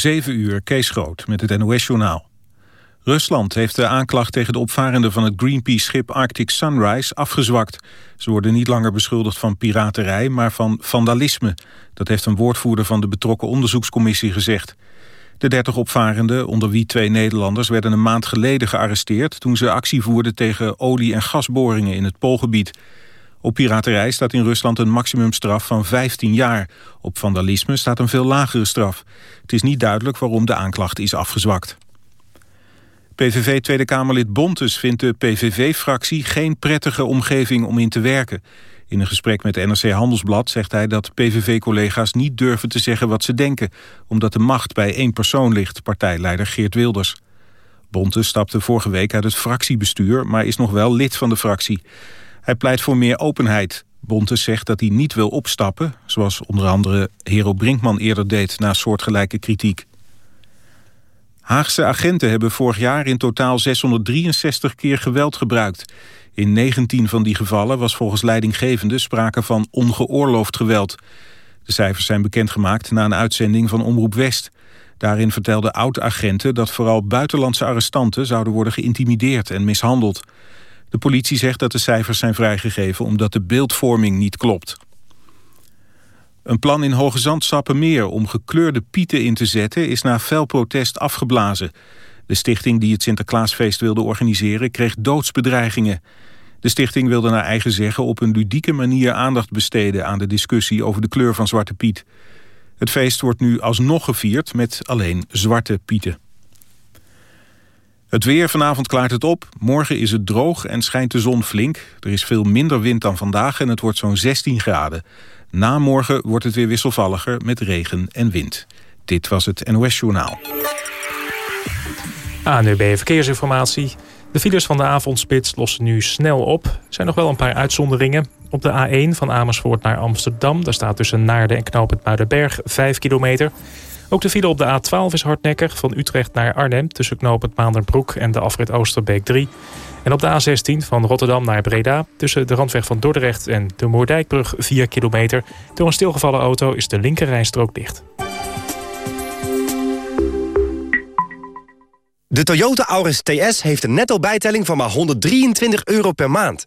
7 uur, Kees Groot, met het NOS-journaal. Rusland heeft de aanklacht tegen de opvarenden van het Greenpeace-schip Arctic Sunrise afgezwakt. Ze worden niet langer beschuldigd van piraterij, maar van vandalisme. Dat heeft een woordvoerder van de betrokken onderzoekscommissie gezegd. De 30 opvarenden, onder wie twee Nederlanders, werden een maand geleden gearresteerd... toen ze actie voerden tegen olie- en gasboringen in het Poolgebied. Op piraterij staat in Rusland een maximumstraf van 15 jaar. Op vandalisme staat een veel lagere straf. Het is niet duidelijk waarom de aanklacht is afgezwakt. PVV Tweede Kamerlid Bontes vindt de PVV-fractie geen prettige omgeving om in te werken. In een gesprek met NRC Handelsblad zegt hij dat PVV-collega's niet durven te zeggen wat ze denken, omdat de macht bij één persoon ligt, partijleider Geert Wilders. Bontes stapte vorige week uit het fractiebestuur, maar is nog wel lid van de fractie. Hij pleit voor meer openheid. Bontes zegt dat hij niet wil opstappen, zoals onder andere Hero Brinkman eerder deed na soortgelijke kritiek. Haagse agenten hebben vorig jaar in totaal 663 keer geweld gebruikt. In 19 van die gevallen was volgens leidinggevende sprake van ongeoorloofd geweld. De cijfers zijn bekendgemaakt na een uitzending van Omroep West. Daarin vertelden oud-agenten dat vooral buitenlandse arrestanten zouden worden geïntimideerd en mishandeld. De politie zegt dat de cijfers zijn vrijgegeven omdat de beeldvorming niet klopt. Een plan in Hoge Zand-Sappemeer om gekleurde pieten in te zetten... is na fel protest afgeblazen. De stichting die het Sinterklaasfeest wilde organiseren... kreeg doodsbedreigingen. De stichting wilde naar eigen zeggen op een ludieke manier aandacht besteden... aan de discussie over de kleur van Zwarte Piet. Het feest wordt nu alsnog gevierd met alleen Zwarte Pieten. Het weer, vanavond klaart het op. Morgen is het droog en schijnt de zon flink. Er is veel minder wind dan vandaag en het wordt zo'n 16 graden. Na morgen wordt het weer wisselvalliger met regen en wind. Dit was het NOS Journaal. ANUB Verkeersinformatie. De files van de avondspits lossen nu snel op. Er zijn nog wel een paar uitzonderingen. Op de A1 van Amersfoort naar Amsterdam... daar staat tussen Naarden en Knoop het Muidenberg 5 kilometer... Ook de file op de A12 is hardnekkig van Utrecht naar Arnhem... tussen knoop het Maanderbroek en de afrit Oosterbeek 3. En op de A16 van Rotterdam naar Breda... tussen de randweg van Dordrecht en de Moerdijkbrug 4 kilometer. Door een stilgevallen auto is de linkerrijstrook dicht. De Toyota Auris TS heeft een netto bijtelling van maar 123 euro per maand.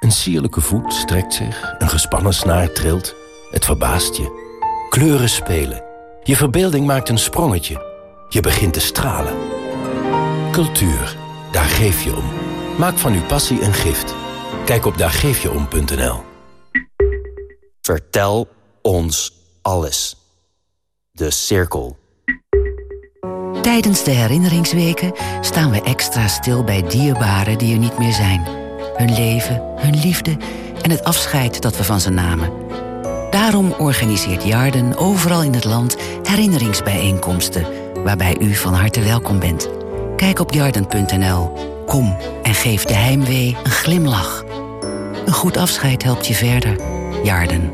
Een sierlijke voet strekt zich. Een gespannen snaar trilt. Het verbaast je. Kleuren spelen. Je verbeelding maakt een sprongetje. Je begint te stralen. Cultuur. Daar geef je om. Maak van uw passie een gift. Kijk op daargeefjeom.nl Vertel ons alles. De Cirkel. Tijdens de herinneringsweken staan we extra stil bij dierbaren die er niet meer zijn. Hun leven, hun liefde en het afscheid dat we van ze namen. Daarom organiseert Jarden overal in het land herinneringsbijeenkomsten... waarbij u van harte welkom bent. Kijk op jarden.nl. Kom en geef de heimwee een glimlach. Een goed afscheid helpt je verder. Jarden.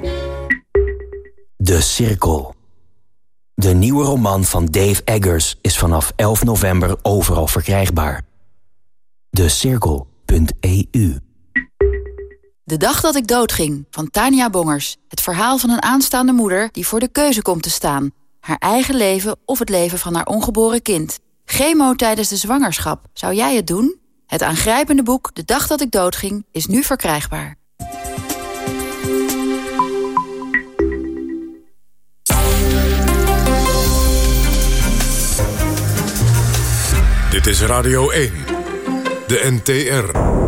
De Cirkel. De nieuwe roman van Dave Eggers is vanaf 11 november overal verkrijgbaar. Decirkel.eu De dag dat ik doodging, van Tania Bongers. Het verhaal van een aanstaande moeder die voor de keuze komt te staan. Haar eigen leven of het leven van haar ongeboren kind. Chemo tijdens de zwangerschap. Zou jij het doen? Het aangrijpende boek De dag dat ik doodging is nu verkrijgbaar. Dit is Radio 1. De NTR.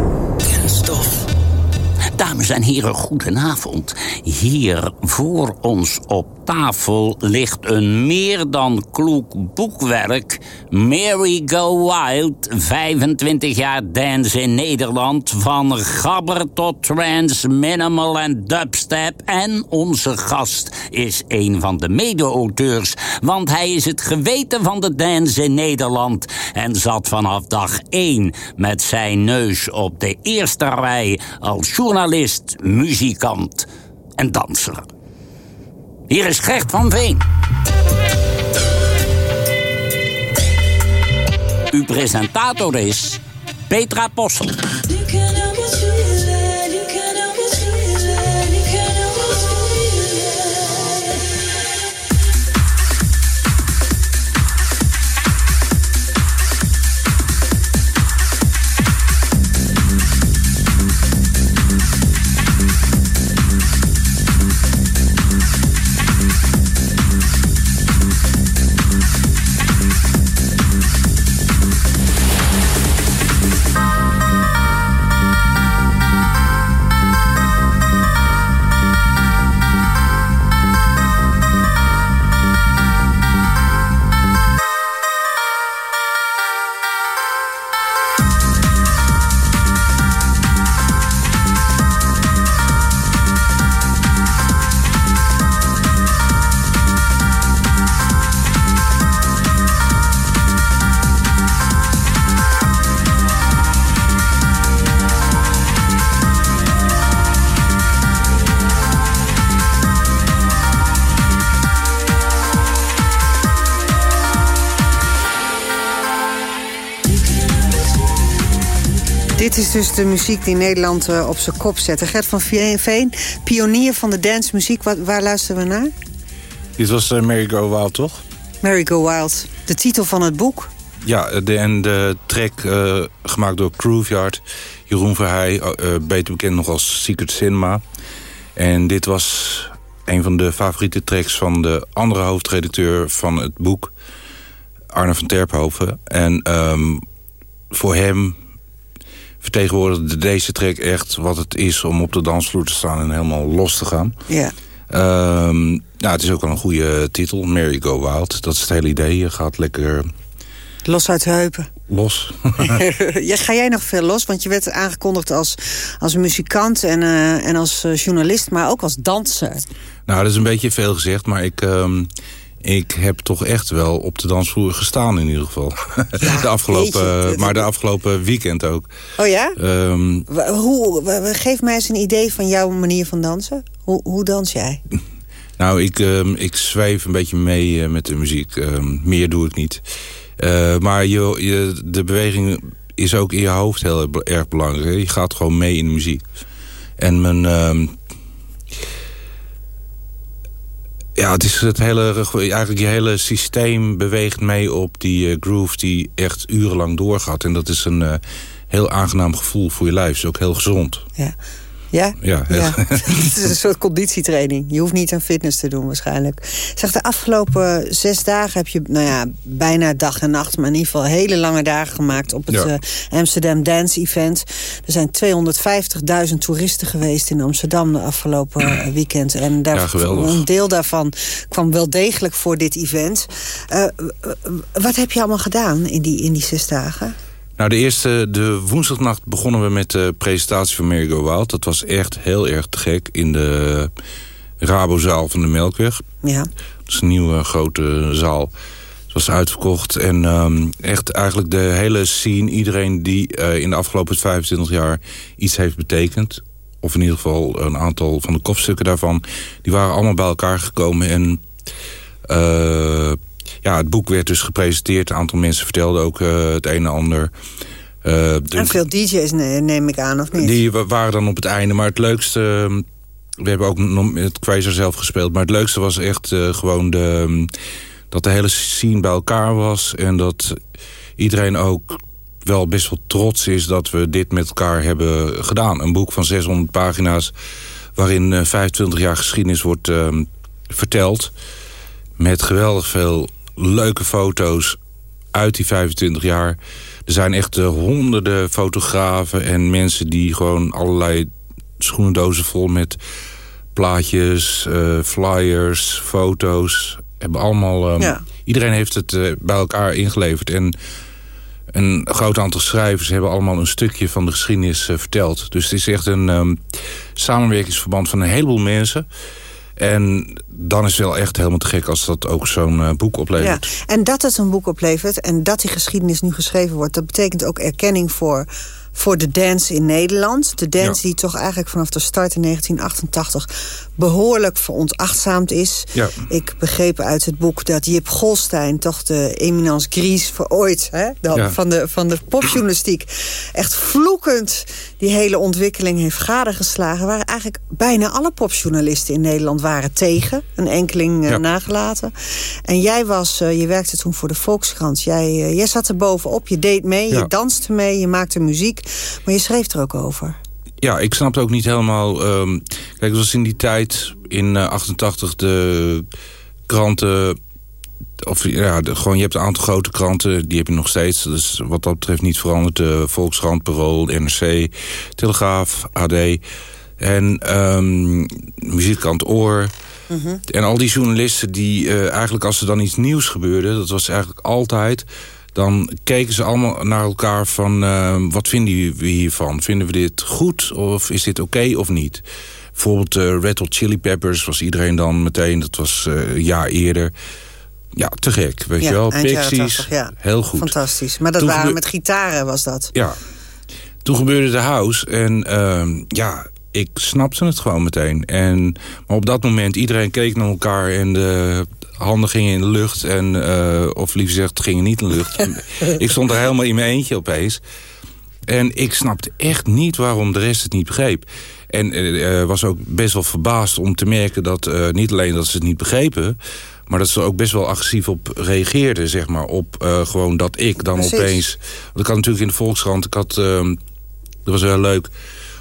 Dames en heren, goedenavond. Hier voor ons op tafel ligt een meer dan kloek boekwerk. Mary Go Wild, 25 jaar dance in Nederland. Van gabber tot trance, minimal en dubstep. En onze gast is een van de mede-auteurs. Want hij is het geweten van de dance in Nederland. En zat vanaf dag 1 met zijn neus op de eerste rij als journalist, muzikant en danser. Hier is Gert van Veen. Uw presentator is Petra Possel. Dus de muziek die Nederland uh, op zijn kop zet. Gert van Veen, pionier van de dancemuziek. Waar luisteren we naar? Dit was uh, Mary Go Wild, toch? Mary Go Wild. De titel van het boek. Ja, de, en de track uh, gemaakt door Grooveyard. Jeroen Verheij, beter bekend nog als Secret Cinema. En dit was een van de favoriete tracks van de andere hoofdredacteur van het boek. Arne van Terphoven. En um, voor hem vertegenwoordigde deze track echt wat het is om op de dansvloer te staan en helemaal los te gaan. Ja. Um, nou, het is ook wel een goede titel, Mary Go Wild. Dat is het hele idee. Je gaat lekker... Los uit heupen. Los. ja, ga jij nog veel los? Want je werd aangekondigd als, als muzikant en, uh, en als uh, journalist, maar ook als danser. Nou, dat is een beetje veel gezegd, maar ik... Um, ik heb toch echt wel op de dansvloer gestaan in ieder geval. Ja, de afgelopen, maar de afgelopen weekend ook. Oh ja? Um, hoe, geef mij eens een idee van jouw manier van dansen. Hoe, hoe dans jij? Nou, ik, um, ik zweef een beetje mee uh, met de muziek. Um, meer doe ik niet. Uh, maar je, je, de beweging is ook in je hoofd heel erg belangrijk. Je gaat gewoon mee in de muziek. En mijn Ja, het is het hele, eigenlijk je hele systeem beweegt mee op die uh, groove die echt urenlang doorgaat. En dat is een uh, heel aangenaam gevoel voor je lijf. is ook heel gezond. Ja. Ja? Ja. ja. het is een soort conditietraining. Je hoeft niet aan fitness te doen waarschijnlijk. Zeg, de afgelopen zes dagen heb je nou ja, bijna dag en nacht... maar in ieder geval hele lange dagen gemaakt op het ja. uh, Amsterdam Dance Event. Er zijn 250.000 toeristen geweest in Amsterdam de afgelopen weekend. En daar, ja, een deel daarvan kwam wel degelijk voor dit event. Uh, wat heb je allemaal gedaan in die, in die zes dagen? Nou, de eerste, de woensdagnacht begonnen we met de presentatie van Mary Go Wild. Dat was echt heel erg te gek in de Rabozaal van de Melkweg. Ja. Dat is een nieuwe grote zaal. Het was uitverkocht en um, echt eigenlijk de hele scene... iedereen die uh, in de afgelopen 25 jaar iets heeft betekend... of in ieder geval een aantal van de kopstukken daarvan... die waren allemaal bij elkaar gekomen en... Uh, ja, het boek werd dus gepresenteerd. Een aantal mensen vertelden ook uh, het een en ander. Uh, en veel DJ's neem ik aan, of niet? Die waren dan op het einde. Maar het leukste... We hebben ook met Quasar zelf gespeeld. Maar het leukste was echt uh, gewoon de, dat de hele scene bij elkaar was. En dat iedereen ook wel best wel trots is dat we dit met elkaar hebben gedaan. Een boek van 600 pagina's waarin uh, 25 jaar geschiedenis wordt uh, verteld. Met geweldig veel leuke foto's uit die 25 jaar. Er zijn echt honderden fotografen en mensen die gewoon allerlei schoenendozen vol met plaatjes, uh, flyers, foto's. Hebben allemaal, um, Iedereen heeft het uh, bij elkaar ingeleverd. En een groot aantal schrijvers hebben allemaal een stukje van de geschiedenis uh, verteld. Dus het is echt een um, samenwerkingsverband van een heleboel mensen. En dan is het wel echt helemaal te gek als dat ook zo'n uh, boek oplevert. Ja, en dat het een boek oplevert en dat die geschiedenis nu geschreven wordt... dat betekent ook erkenning voor voor de dance in Nederland. De dance die toch eigenlijk vanaf de start in 1988 behoorlijk veronachtzaamd is. Ja. Ik begreep uit het boek dat Jip Golstein... toch de eminence gries voor ooit hè, van, de, van de popjournalistiek... echt vloekend die hele ontwikkeling heeft gadegeslagen... waar eigenlijk bijna alle popjournalisten in Nederland waren tegen. Een enkeling uh, nagelaten. En jij was, uh, je werkte toen voor de Volkskrant. Jij, uh, jij zat er bovenop, je deed mee, ja. je danste mee, je maakte muziek. Maar je schreef er ook over ja, ik snapte ook niet helemaal... Um, kijk, het was in die tijd, in uh, 88, de kranten... Of ja, de, gewoon, je hebt een aantal grote kranten, die heb je nog steeds. Dus wat dat betreft niet veranderd. De Volkskrant, Parool, NRC, Telegraaf, AD. En um, muziekkrant Oor. Mm -hmm. En al die journalisten die uh, eigenlijk als er dan iets nieuws gebeurde... dat was eigenlijk altijd dan keken ze allemaal naar elkaar van... Uh, wat vinden we hiervan? Vinden we dit goed of is dit oké okay of niet? Bijvoorbeeld uh, Red Hot Chili Peppers was iedereen dan meteen... dat was uh, een jaar eerder... Ja, te gek, weet ja, je wel. Pixies, 80, ja. heel goed. Fantastisch. Maar dat Toen waren met gitaren, was dat? Ja. Toen gebeurde de house en uh, ja, ik snapte het gewoon meteen. En, maar op dat moment, iedereen keek naar elkaar... en de handen gingen in de lucht. En, uh, of liever gezegd, gingen niet in de lucht. ik stond er helemaal in mijn eentje opeens. En ik snapte echt niet waarom de rest het niet begreep. En uh, was ook best wel verbaasd om te merken dat uh, niet alleen dat ze het niet begrepen... maar dat ze er ook best wel agressief op reageerden, zeg maar. Op uh, gewoon dat ik dan Precies. opeens... Want ik had natuurlijk in de Volkskrant, ik had... Uh, dat was heel leuk,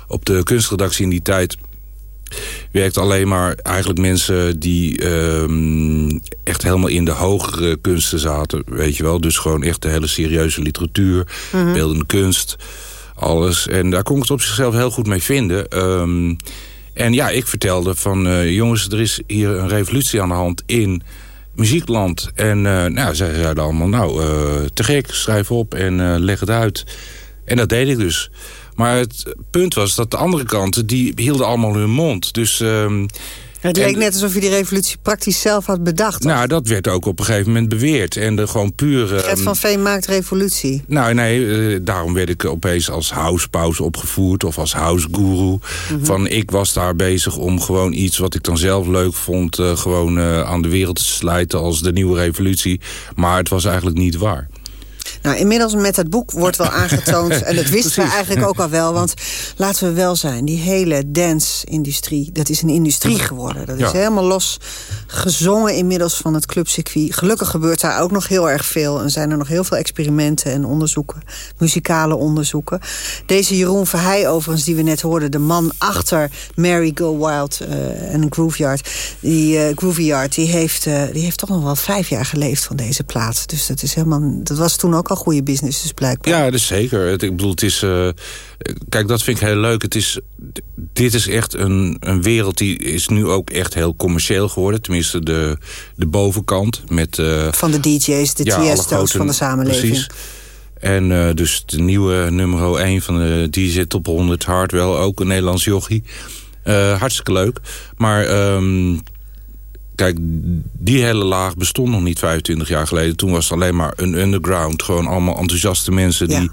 op de kunstredactie in die tijd werkt alleen maar eigenlijk mensen die um, echt helemaal in de hogere kunsten zaten. Weet je wel, dus gewoon echt de hele serieuze literatuur, mm -hmm. beeldende kunst, alles. En daar kon ik het op zichzelf heel goed mee vinden. Um, en ja, ik vertelde van, uh, jongens, er is hier een revolutie aan de hand in muziekland. En uh, nou, zij zeiden allemaal, nou, uh, te gek, schrijf op en leg het uit. En dat deed ik dus. Maar het punt was dat de andere kanten, die hielden allemaal hun mond. Dus... Het leek en, net alsof je die revolutie praktisch zelf had bedacht. Nou, dat werd ook op een gegeven moment beweerd. En de gewoon puur... Gert van Veen maakt revolutie. Nou, nee, uh, daarom werd ik opeens als housepauze opgevoerd... of als houseguru. Mm -hmm. Van ik was daar bezig om gewoon iets wat ik dan zelf leuk vond... Uh, gewoon uh, aan de wereld te slijten als de nieuwe revolutie. Maar het was eigenlijk niet waar. Nou, inmiddels met het boek wordt wel aangetoond... en dat wisten we eigenlijk ook al wel... want laten we wel zijn, die hele dance-industrie... dat is een industrie geworden. Dat is helemaal los gezongen inmiddels van het clubcircuit. Gelukkig gebeurt daar ook nog heel erg veel... en zijn er nog heel veel experimenten en onderzoeken. Muzikale onderzoeken. Deze Jeroen Verheij overigens, die we net hoorden... de man achter Mary Go Wild uh, en Grooveyard... die uh, Grooveyard, die heeft, uh, die heeft toch nog wel vijf jaar geleefd van deze plaat. Dus dat is helemaal... dat was toen ook al goede business, dus blijkbaar. Ja, dat is zeker. Het, ik bedoel, het is... Uh, kijk, dat vind ik heel leuk. Het is, dit is echt een, een wereld die is nu ook echt heel commercieel geworden. Tenminste, de, de bovenkant. Met, uh, van de DJ's, de ja, TS'to's van de samenleving. Precies. En uh, dus de nieuwe nummer 1 van de DJ Top 100 Hardwell, ook een Nederlands jochie. Hartstikke leuk. Maar um, Kijk, die hele laag bestond nog niet 25 jaar geleden. Toen was het alleen maar een underground. Gewoon allemaal enthousiaste mensen ja. die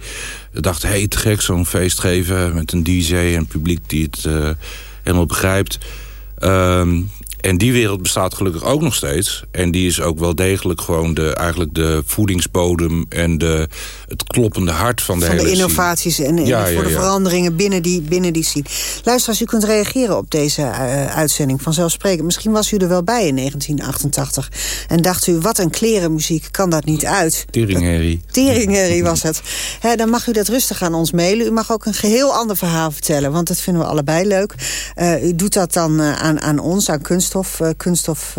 dachten... hé, hey, te gek zo'n feest geven met een dj en publiek die het uh, helemaal begrijpt. Um, en die wereld bestaat gelukkig ook nog steeds. En die is ook wel degelijk gewoon de, eigenlijk de voedingsbodem... en de, het kloppende hart van de van hele de innovaties en, en ja, voor ja, de veranderingen binnen die, binnen die scene. Luister, als u kunt reageren op deze uh, uitzending vanzelfsprekend. Misschien was u er wel bij in 1988. En dacht u, wat een klerenmuziek, kan dat niet uit? Teringherrie. Teringherrie was het. He, dan mag u dat rustig aan ons mailen. U mag ook een geheel ander verhaal vertellen, want dat vinden we allebei leuk. Uh, u doet dat dan uh, aan, aan ons, aan kunst Kunststof. Uh, kunststof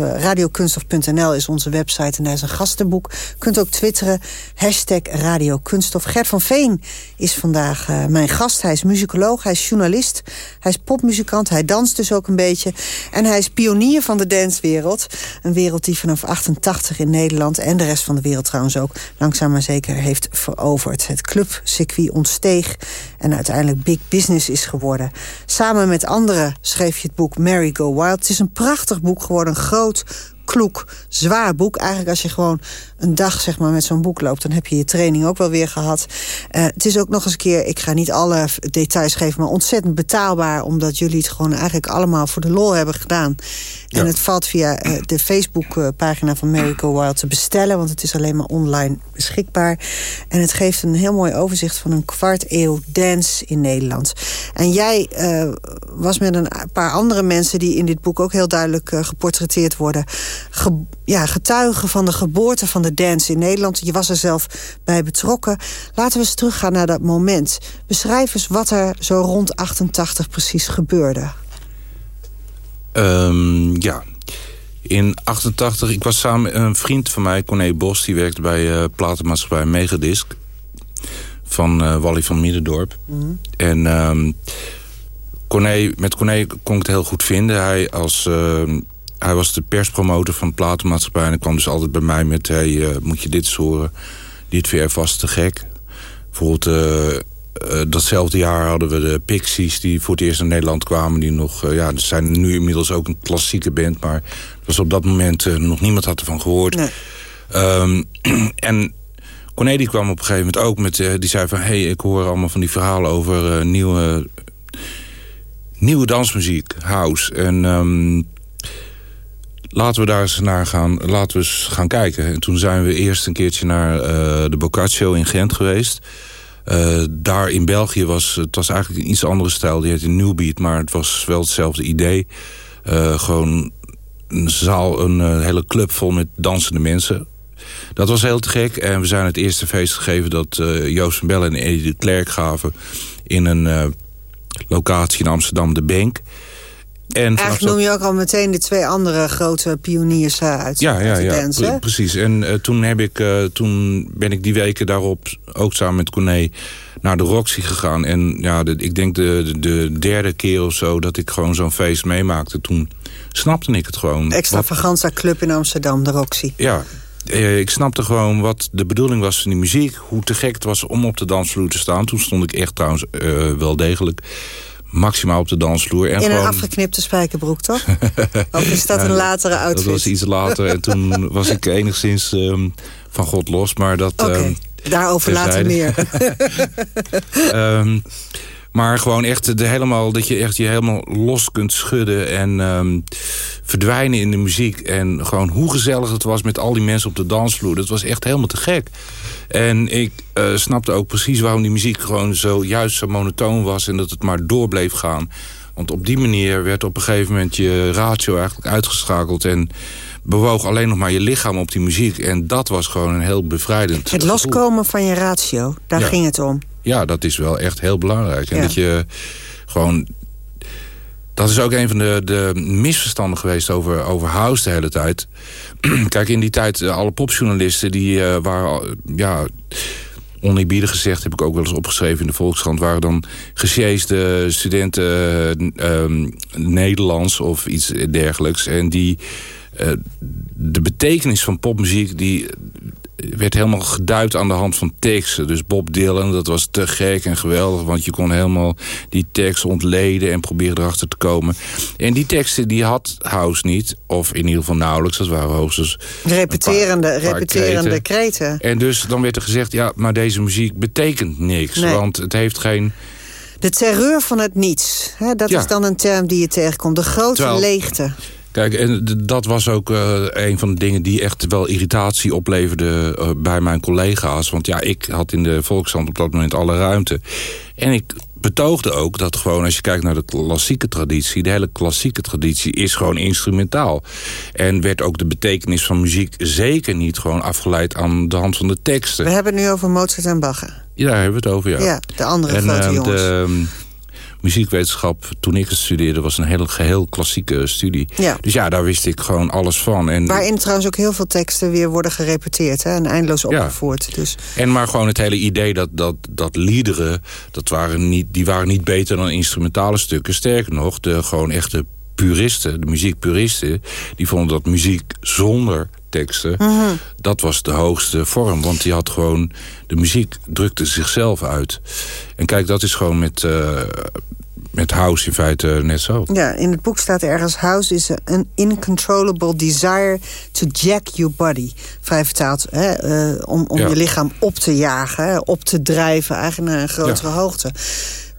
uh, is onze website en daar is een gastenboek. kunt ook twitteren, hashtag Radio. Gert van Veen is vandaag uh, mijn gast. Hij is muzikoloog, hij is journalist, hij is popmuzikant, hij danst dus ook een beetje. En hij is pionier van de dancewereld. Een wereld die vanaf 88 in Nederland en de rest van de wereld trouwens ook langzaam maar zeker heeft veroverd. Het clubcircuit ontsteeg en uiteindelijk big business is geworden. Samen met anderen schreef je het boek Mary Go Wild. Het is een prachtig boek geworden, groot, kloek, zwaar boek. Eigenlijk als je gewoon een dag zeg maar, met zo'n boek loopt... dan heb je je training ook wel weer gehad. Uh, het is ook nog eens een keer, ik ga niet alle details geven... maar ontzettend betaalbaar, omdat jullie het gewoon eigenlijk allemaal voor de lol hebben gedaan. Ja. En het valt via uh, de Facebookpagina van Go Wild te bestellen... want het is alleen maar online beschikbaar. En het geeft een heel mooi overzicht van een kwart eeuw dance in Nederland. En jij uh, was met een paar andere mensen... die in dit boek ook heel duidelijk geportretteerd worden... Ge ja, getuigen van de geboorte van de dance in Nederland. Je was er zelf bij betrokken. Laten we eens teruggaan naar dat moment. Beschrijf eens wat er zo rond 88 precies gebeurde. Um, ja, in 88, ik was samen met een vriend van mij, Corné Bos... die werkte bij uh, platenmaatschappij Megadisc... van uh, Wally van Middendorp. Mm -hmm. En um, Corné, met Corné kon ik het heel goed vinden. Hij als... Uh, hij was de perspromotor van de platenmaatschappij... en hij kwam dus altijd bij mij met... Hey, uh, moet je dit eens horen? Dit weer vast te gek. Bijvoorbeeld, uh, uh, datzelfde jaar hadden we de Pixies... die voor het eerst in Nederland kwamen. Die nog, ja, ze zijn nu inmiddels ook een klassieke band... maar was op dat moment nog niemand had ervan gehoord. Nee. Um, en Cornelie kwam op een gegeven moment ook met... die zei van, hey, ik hoor allemaal van die verhalen over nieuwe... Nieuwe dansmuziek, house. En um, laten we daar eens naar gaan, laten we eens gaan kijken. En toen zijn we eerst een keertje naar uh, de Boccaccio in Gent geweest. Uh, daar in België was het was eigenlijk een iets andere stijl. Die heette Newbeat, maar het was wel hetzelfde idee. Uh, gewoon een zaal, een hele club vol met dansende mensen. Dat was heel te gek. En we zijn het eerste feest gegeven dat Joost van Bellen en Eddie de Klerk gaven... in een locatie in Amsterdam, de Bank... En Eigenlijk noem je ook al meteen de twee andere grote pioniers uh, uit, ja, ja, de ja, dance, precies. En uh, toen, heb ik, uh, toen ben ik die weken daarop, ook samen met Corné, naar de Roxy gegaan. En ja, de, ik denk de, de derde keer of zo dat ik gewoon zo'n feest meemaakte. Toen snapte ik het gewoon. Extravaganza. Club in Amsterdam, de Roxy. Ja, ik snapte gewoon wat de bedoeling was van die muziek. Hoe te gek het was om op de dansvloer te staan. Toen stond ik echt trouwens wel degelijk maximaal op de dansvloer. En In gewoon... een afgeknipte spijkerbroek, toch? of is dat ja, een latere outfit? Dat was iets later. en toen was ik enigszins um, van God los. Maar dat... Okay. Um, Daarover later meer. um, maar gewoon echt de, helemaal, dat je echt je helemaal los kunt schudden en um, verdwijnen in de muziek. En gewoon hoe gezellig het was met al die mensen op de dansvloer. Dat was echt helemaal te gek. En ik uh, snapte ook precies waarom die muziek gewoon zo juist zo monotoon was... en dat het maar door bleef gaan. Want op die manier werd op een gegeven moment je ratio eigenlijk uitgeschakeld... en bewoog alleen nog maar je lichaam op die muziek. En dat was gewoon een heel bevrijdend Het loskomen van je ratio, daar ja. ging het om. Ja, dat is wel echt heel belangrijk. En ja. dat je gewoon... Dat is ook een van de, de misverstanden geweest over, over house de hele tijd. Kijk, in die tijd, alle popjournalisten die uh, waren... Ja, oneerbiedig gezegd, heb ik ook wel eens opgeschreven in de Volkskrant... waren dan gesjeesde studenten uh, uh, Nederlands of iets dergelijks. En die... De betekenis van popmuziek... die werd helemaal geduid aan de hand van teksten. Dus Bob Dylan, dat was te gek en geweldig... want je kon helemaal die tekst ontleden en proberen erachter te komen. En die teksten die had House niet, of in ieder geval nauwelijks. Dat waren hoogstens Repeterende, paar, paar repeterende kreten. kreten. En dus dan werd er gezegd, ja, maar deze muziek betekent niks. Nee. Want het heeft geen... De terreur van het niets. Hè, dat ja. is dan een term die je tegenkomt. De grote Terwijl, leegte. Kijk, en dat was ook uh, een van de dingen die echt wel irritatie opleverde uh, bij mijn collega's. Want ja, ik had in de Volkskrant op dat moment alle ruimte. En ik betoogde ook dat gewoon als je kijkt naar de klassieke traditie... de hele klassieke traditie is gewoon instrumentaal. En werd ook de betekenis van muziek zeker niet gewoon afgeleid aan de hand van de teksten. We hebben het nu over Mozart en Bach. Ja, daar hebben we het over, ja. Ja, de andere en, grote uh, jongens. De, muziekwetenschap, toen ik het studeerde, was een hele geheel klassieke studie. Ja. Dus ja, daar wist ik gewoon alles van. En, Waarin trouwens ook heel veel teksten weer worden gerepeteerd hè, en eindeloos opgevoerd. Dus. En maar gewoon het hele idee dat, dat, dat liederen, dat waren niet, die waren niet beter dan instrumentale stukken. Sterker nog, de gewoon echte puristen, de muziekpuristen... die vonden dat muziek zonder teksten, Mhm. dat was de hoogste vorm. Want die had gewoon, de muziek drukte zichzelf uit. En kijk, dat is gewoon met, eh, met house in feite net zo. Ja, in het boek staat ergens... House is an uncontrollable desire to jack your body. Vrij vertaald, hè, eh, om, om Ja. je lichaam op te jagen, hè, op te drijven... eigenlijk naar een grotere hoogte.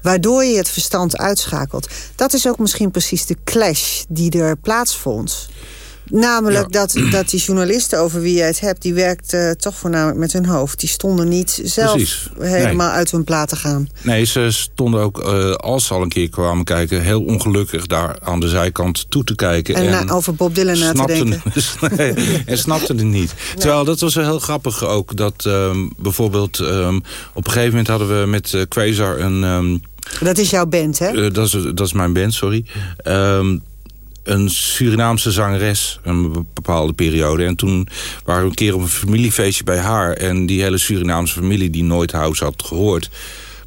Waardoor je het verstand uitschakelt. Dat is ook misschien precies de clash die er plaatsvond. Namelijk dat, dat die journalisten over wie jij het hebt... die werkten toch voornamelijk met hun hoofd. Die stonden niet zelf Precies. helemaal Nee. uit hun plaat te gaan. Nee, ze stonden ook, eh, als ze al een keer kwamen kijken... heel ongelukkig daar aan de zijkant toe te kijken. En, na- over Bob Dylan na te denken. nee, en snapten het niet. Terwijl dat was wel heel grappig ook. Dat ehm, bijvoorbeeld ehm, op een gegeven moment hadden we met eh, Quasar een... ehm, Dat is jouw band, hè? eh, dat, is, dat is mijn band, sorry. Een Surinaamse zangeres, een bepaalde periode. En toen waren we een keer op een familiefeestje bij haar. En die hele Surinaamse familie die nooit house had gehoord...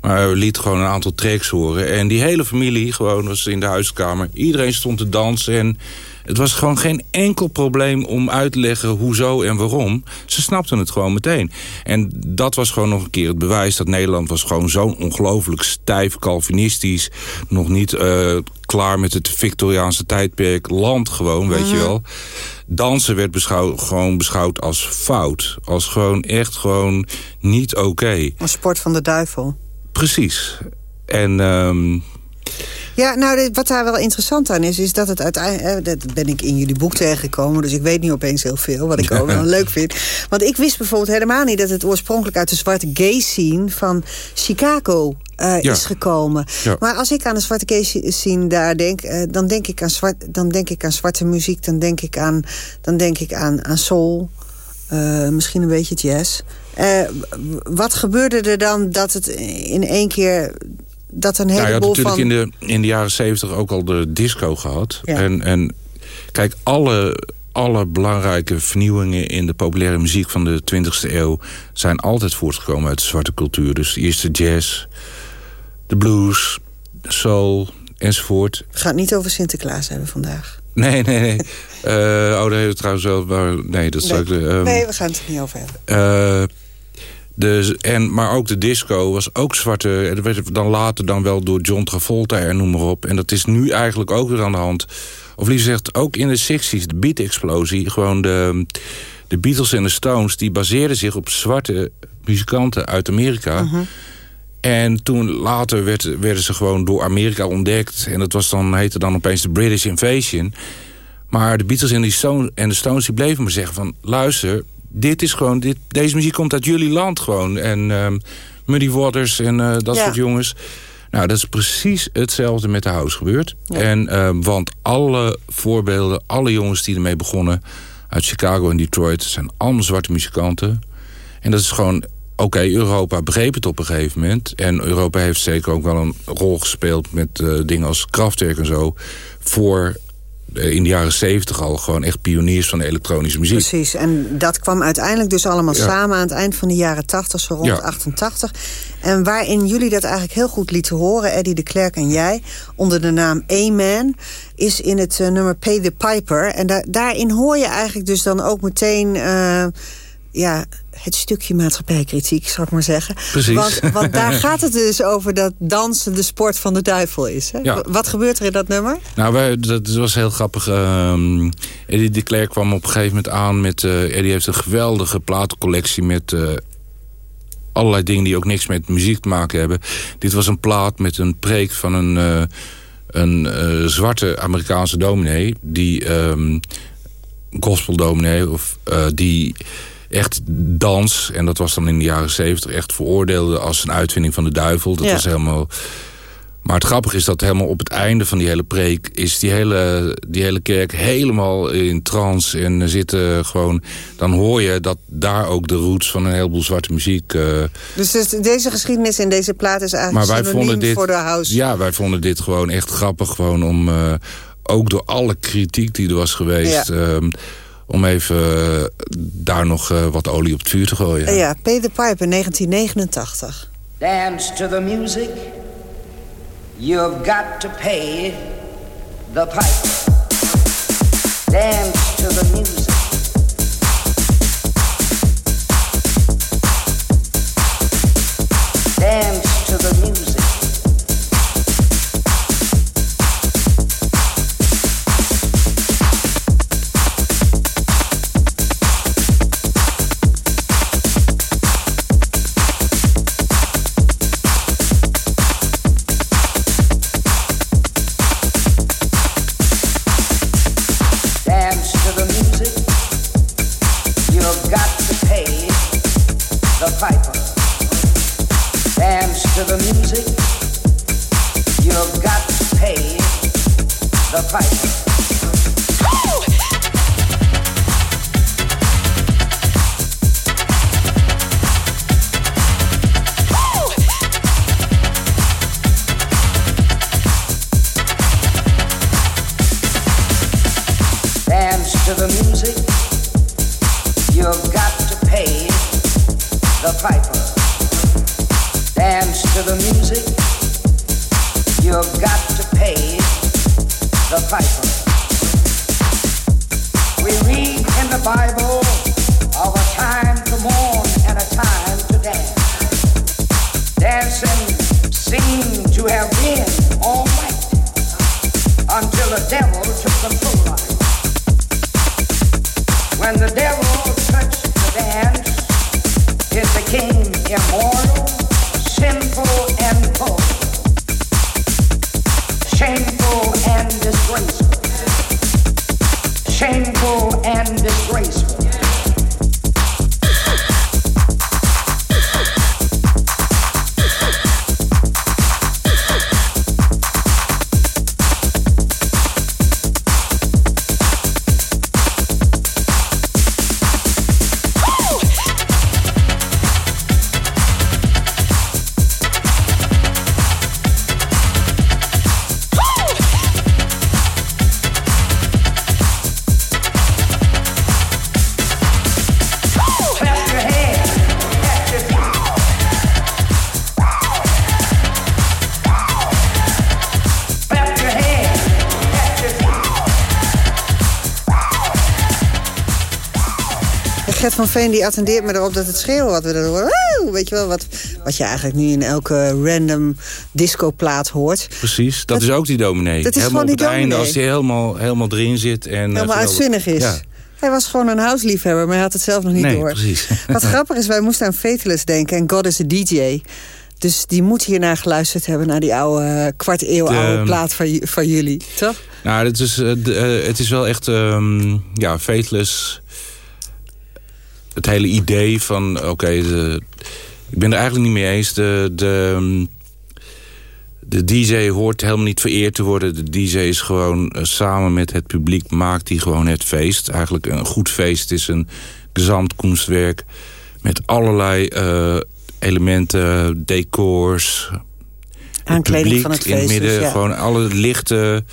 Maar liet gewoon een aantal tracks horen. En die hele familie gewoon was in de huiskamer. Iedereen stond te dansen. En het was gewoon geen enkel probleem om uit te leggen hoezo en waarom. Ze snapten het gewoon meteen. En dat was gewoon nog een keer het bewijs dat Nederland was gewoon zo'n ongelooflijk stijf Calvinistisch. Nog niet eh, klaar met het Victoriaanse tijdperk land gewoon, weet je wel. Dansen werd gewoon beschouwd als fout. Als gewoon echt gewoon niet oké. Een sport van de duivel. Precies. En ehm, Ja, nou, wat daar wel interessant aan is... is dat het uiteindelijk... eh, Dat ben ik in jullie boek tegengekomen... dus ik weet nu opeens heel veel, wat ik ook wel leuk vind. Want ik wist bijvoorbeeld helemaal niet... dat het oorspronkelijk uit de zwarte gay scene van Chicago... eh, Ja. is gekomen. Ja. Maar als ik aan de zwarte gay scene daar denk... eh, dan, denk ik aan zwart, dan denk ik aan zwarte muziek... dan denk ik aan, dan denk ik aan, aan soul... misschien een beetje jazz. Wat gebeurde er dan dat het in één keer... dat een ja, je had heleboel natuurlijk van... in, de, in de jaren zeventig ook al de disco gehad. Ja. En, en kijk, alle, alle belangrijke vernieuwingen in de populaire muziek van de 20e eeuw... zijn altijd voortgekomen uit de zwarte cultuur. Dus eerst de jazz, de blues, de soul enzovoort. Het gaat niet over Sinterklaas hebben vandaag. Nee, nee, nee. Eh, oh, daar heeft het trouwens wel... Maar, nee, dat zou ik... nee. ehm, nee, we gaan het er niet over hebben. eh, de, en, maar ook de disco was ook zwarte. Er werd dan later dan wel door John Travolta en noem maar op. En dat is nu eigenlijk ook weer aan de hand. Of liever gezegd, ook in de 60s, de beat-explosie. Gewoon de, de Beatles en de Stones... die baseerden zich op zwarte muzikanten uit Amerika. Mhm. En toen later werd, werden ze gewoon door Amerika ontdekt. En dat was dan, heette dan opeens de British Invasion. Maar de Beatles en, die Stone, en de Stones die bleven maar zeggen van... luister, dit is gewoon, dit, deze muziek komt uit jullie land gewoon. En ehm Muddy Waters en eh, dat Ja. soort jongens. Nou, dat is precies hetzelfde met de house gebeurd. En, ehm, want alle voorbeelden, alle jongens die ermee begonnen... uit Chicago en Detroit, zijn allemaal zwarte muzikanten. En dat is gewoon... Oké, Europa begreep het op een gegeven moment. En Europa heeft zeker ook wel een rol gespeeld... met eh, dingen als Kraftwerk en zo... voor in de jaren zeventig al gewoon echt pioniers van de elektronische muziek. Precies, en dat kwam uiteindelijk dus allemaal Ja. samen... aan het eind van de jaren 80, zo rond Ja. 88. En waarin jullie dat eigenlijk heel goed lieten horen... Eddie de Klerk en jij, onder de naam A-Man... is in het eh, nummer Pay the Piper. En da- daarin hoor je eigenlijk dus dan ook meteen... eh, ja, het stukje maatschappijkritiek, zal ik maar zeggen. Precies. Want, want daar gaat het dus over dat dansen de sport van de duivel is. Hè? Ja. Wat gebeurt er in dat nummer? Nou, wij, dat was heel grappig. Ehm Eddie de Klerk kwam op een gegeven moment aan met... eh, Eddie heeft een geweldige platencollectie met... eh, allerlei dingen die ook niks met muziek te maken hebben. Dit was een plaat met een preek van een, eh, een zwarte Amerikaanse dominee... die ehm gospeldominee, of die echt dans... en dat was dan in de jaren zeventig echt veroordeelde als een uitvinding van de duivel. Dat Ja. was helemaal... Maar het grappige is dat helemaal op het einde van die hele preek... is die hele, die hele kerk helemaal in trance en zitten gewoon... dan hoor je dat daar ook de roots van een heleboel zwarte muziek... Uh, dus, deze geschiedenis in deze plaat is eigenlijk maar wij vonden dit, voor de house? Ja, wij vonden dit gewoon echt grappig. Gewoon om, uh, ook door alle kritiek die er was geweest... Ja. Um, om even uh, daar nog wat olie op het vuur te gooien. Ja, Pay the Pipe in 1989. Dance to the music You've got to pay the piper. Dance to the music. Dance to the music. and false, shameful and shameful and disgraceful. Die attendeert me erop dat het schreeuwen wat we er horen. Weet je wel, wat, wat je eigenlijk nu in elke random discoplaat hoort. Precies, dat, is ook die dominee. Dat is helemaal gewoon die dominee. als hij helemaal, helemaal erin zit. En, helemaal uh, uitzinnig is. Ja. Hij was gewoon een houseliefhebber, maar hij had het zelf nog niet nee, door. Precies. Wat grappig is, wij moesten aan Faithless denken en God is a DJ. Dus die moet hiernaar geluisterd hebben... naar die oude, uh, kwart eeuw oude plaat van, van jullie, toch? Nou, het is, uh, het is wel echt... Um, ja, Faithless het hele idee van... oké, ik ben er eigenlijk niet mee eens. De, de, de DJ hoort helemaal niet vereerd te worden. De DJ is gewoon eh, samen met het publiek maakt hij gewoon het feest. Eigenlijk een goed feest is een gezamtkunstwerk... met allerlei uh, elementen, decors... Aankleding van het feest. In het midden, dus gewoon alle lichten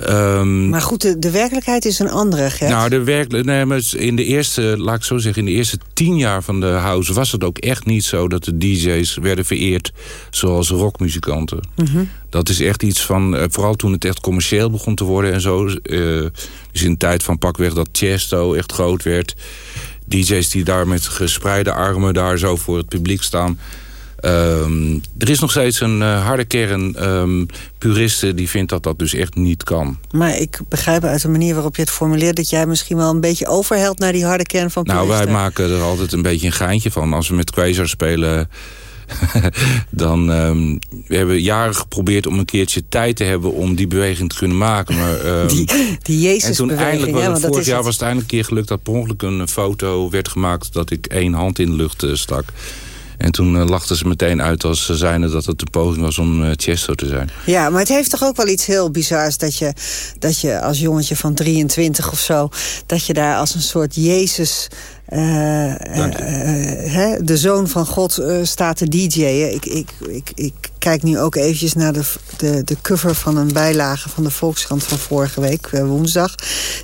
Um, maar goed, de, de, werkelijkheid is een andere, Gert. Nou, de werkelijkheid... Nee, in de eerste, laat ik zo zeggen... in de eerste tien jaar van de house was het ook echt niet zo... dat de DJ's werden vereerd zoals rockmuzikanten. Mm Dat is echt iets van... Eh, vooral toen het echt commercieel begon te worden en zo. Uh, dus in de tijd van pakweg dat Chesto echt groot werd... DJ's die daar met gespreide armen daar zo voor het publiek staan... Um, er is nog steeds een uh, harde kern um, puristen die vindt dat dat dus echt niet kan. Maar ik begrijp uit de manier waarop je het formuleert... dat jij misschien wel een beetje overhelt naar die harde kern van puristen. Nou, wij maken er altijd een beetje een geintje van. Als we met Quasar spelen... dan um, we hebben jaren geprobeerd om een keertje tijd te hebben om die beweging te kunnen maken. Maar, um, die, die Jezus En toen eindelijk, ja, vorig jaar was het eindelijk een keer gelukt dat per ongeluk een foto werd gemaakt dat ik één hand in de lucht uh, stak. En toen uh, lachten ze meteen uit als ze zeiden dat het de poging was om uh, Chesto te zijn. Ja, maar het heeft toch ook wel iets heel bizars... dat je, dat je als jongetje van 23 of zo... dat je daar als een soort Jezus uh, uh, de zoon van God staat te DJ'en. Ik, ik, ik, ik kijk nu ook eventjes naar de, de, de cover van een bijlage van de Volkskrant van vorige week, woensdag.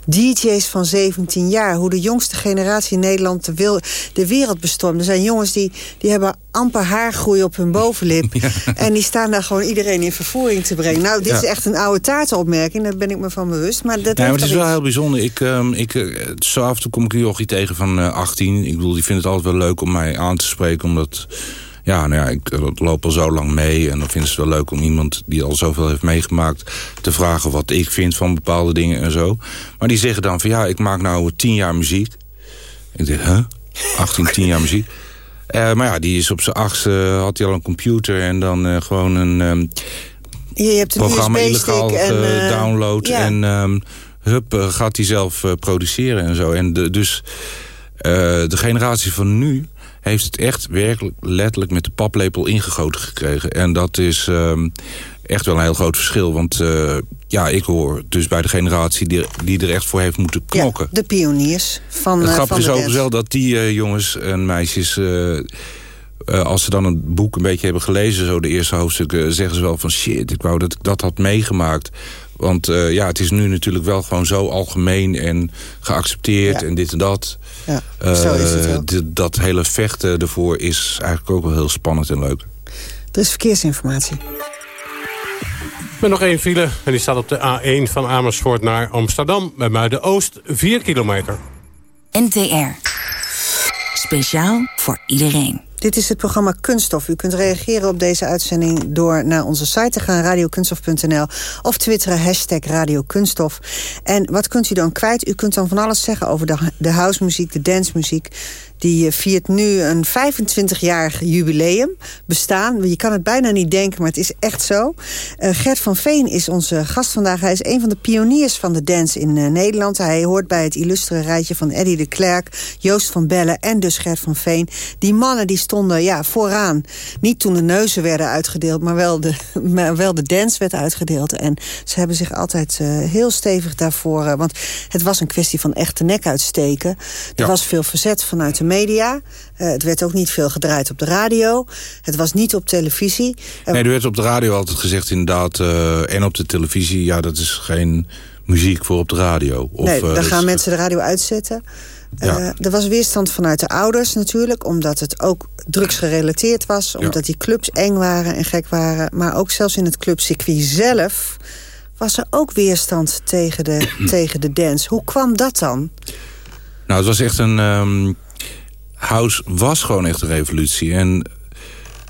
DJ's van 17 jaar, hoe de jongste generatie in Nederland de, wil, de wereld bestormt. Er zijn jongens die, die hebben amper haargroei op hun bovenlip. En die staan daar gewoon iedereen in vervoering te brengen. Nou, dit is echt een oude taartenopmerking, daar ben ik me van bewust. Maar, dat ja, maar het is wel heel bijzonder. Ik, um, ik, zo af en toe kom ik een jochie tegen van 18. Ik bedoel, die vindt het altijd wel leuk om mij aan te spreken. Omdat, ja, nou ja, ik loop al zo lang mee. En dan vinden ze het wel leuk om iemand die al zoveel heeft meegemaakt... te vragen wat ik vind van bepaalde dingen en zo. Maar die zeggen dan van, ja, ik maak nou tien jaar muziek. Ik denk, huh? 18, 10 jaar muziek. Uh, maar ja, die is op zijn achtste, had hij al een computer en dan uh, gewoon een... Um, je hebt een programma illegaal. En, ja. en um, hup, gaat hij zelf produceren en zo. En de, dus de generatie van nu heeft het echt werkelijk letterlijk met de paplepel ingegoten gekregen. En dat is um, echt wel een heel groot verschil. Want uh, ja, ik hoor dus bij de generatie die, die er echt voor heeft moeten knokken. Ja, de pioniers van Het uh, grappige is overigens wel dat die uh, jongens en meisjes... als ze dan een boek een beetje hebben gelezen, zo de eerste hoofdstukken... zeggen ze wel van shit, ik wou dat ik dat had meegemaakt. Want uh, ja, het is nu natuurlijk wel gewoon zo algemeen en geaccepteerd ja. en dit en dat. Ja, zo is het uh, dat hele vechten ervoor is eigenlijk ook wel heel spannend en leuk. Er is verkeersinformatie. Met nog één file en die staat op de A1 van Amersfoort naar Amsterdam... bij Muiden-Oost, 4 kilometer. NTR. Speciaal voor iedereen. Dit is het programma Kunststof. U kunt reageren op deze uitzending door naar onze site te gaan, radiokunststof.nl, of twitteren hashtag radiokunststof. En wat kunt u dan kwijt? U kunt dan van alles zeggen over de, de housemuziek, de dancemuziek, die viert nu een 25-jarig jubileum bestaan. Je kan het bijna niet denken, maar het is echt zo. Uh, Gert van Veen is onze gast vandaag. Hij is een van de pioniers van de dance in uh, Nederland. Hij hoort bij het illustre rijtje van Eddie de Klerk, Joost van Bellen en dus Gert van Veen. Die mannen die stonden ja, vooraan. Niet toen de neuzen werden uitgedeeld, maar wel de, maar wel de dance werd uitgedeeld. En ze hebben zich altijd uh, heel stevig daarvoor... want het was een kwestie van echte nek uitsteken. Er ja. was veel verzet vanuit de media. Uh, het werd ook niet veel gedraaid op de radio. Het was niet op televisie. Nee, er werd op de radio altijd gezegd inderdaad... Uh, en op de televisie, ja, dat is geen muziek voor op de radio. Of, nee, dan gaan mensen de radio uitzetten. Ja. er was weerstand vanuit de ouders natuurlijk... omdat het ook drugsgerelateerd was. Omdat ja. die clubs eng waren en gek waren. Maar ook zelfs in het clubcircuit zelf... was er ook weerstand tegen de, tegen de dance. Hoe kwam dat dan? Nou, het was echt een... Um, house was gewoon echt een revolutie. En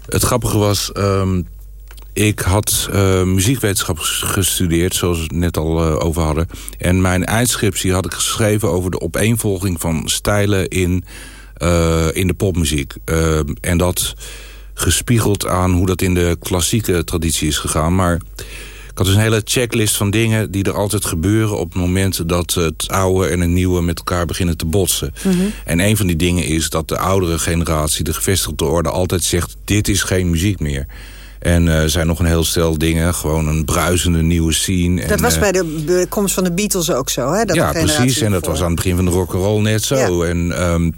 het grappige was... Um, ik had uh, muziekwetenschap gestudeerd, zoals we het net al uh, over hadden. En mijn eindscriptie had ik geschreven over de opeenvolging van stijlen in, uh, in de popmuziek. en dat gespiegeld aan hoe dat in de klassieke traditie is gegaan. Maar ik had dus een hele checklist van dingen die er altijd gebeuren... op het moment dat het oude en het nieuwe met elkaar beginnen te botsen. Mm -hmm. En een van die dingen is dat de oudere generatie, de gevestigde orde... altijd zegt, dit is geen muziek meer. En er uh, zijn nog een heel stel dingen. Gewoon een bruisende nieuwe scene. Dat en, was bij de komst van de Beatles ook zo, hè? Dat ja, precies. En dat was aan het begin van de rock'n'roll net zo. Ja. En... Um,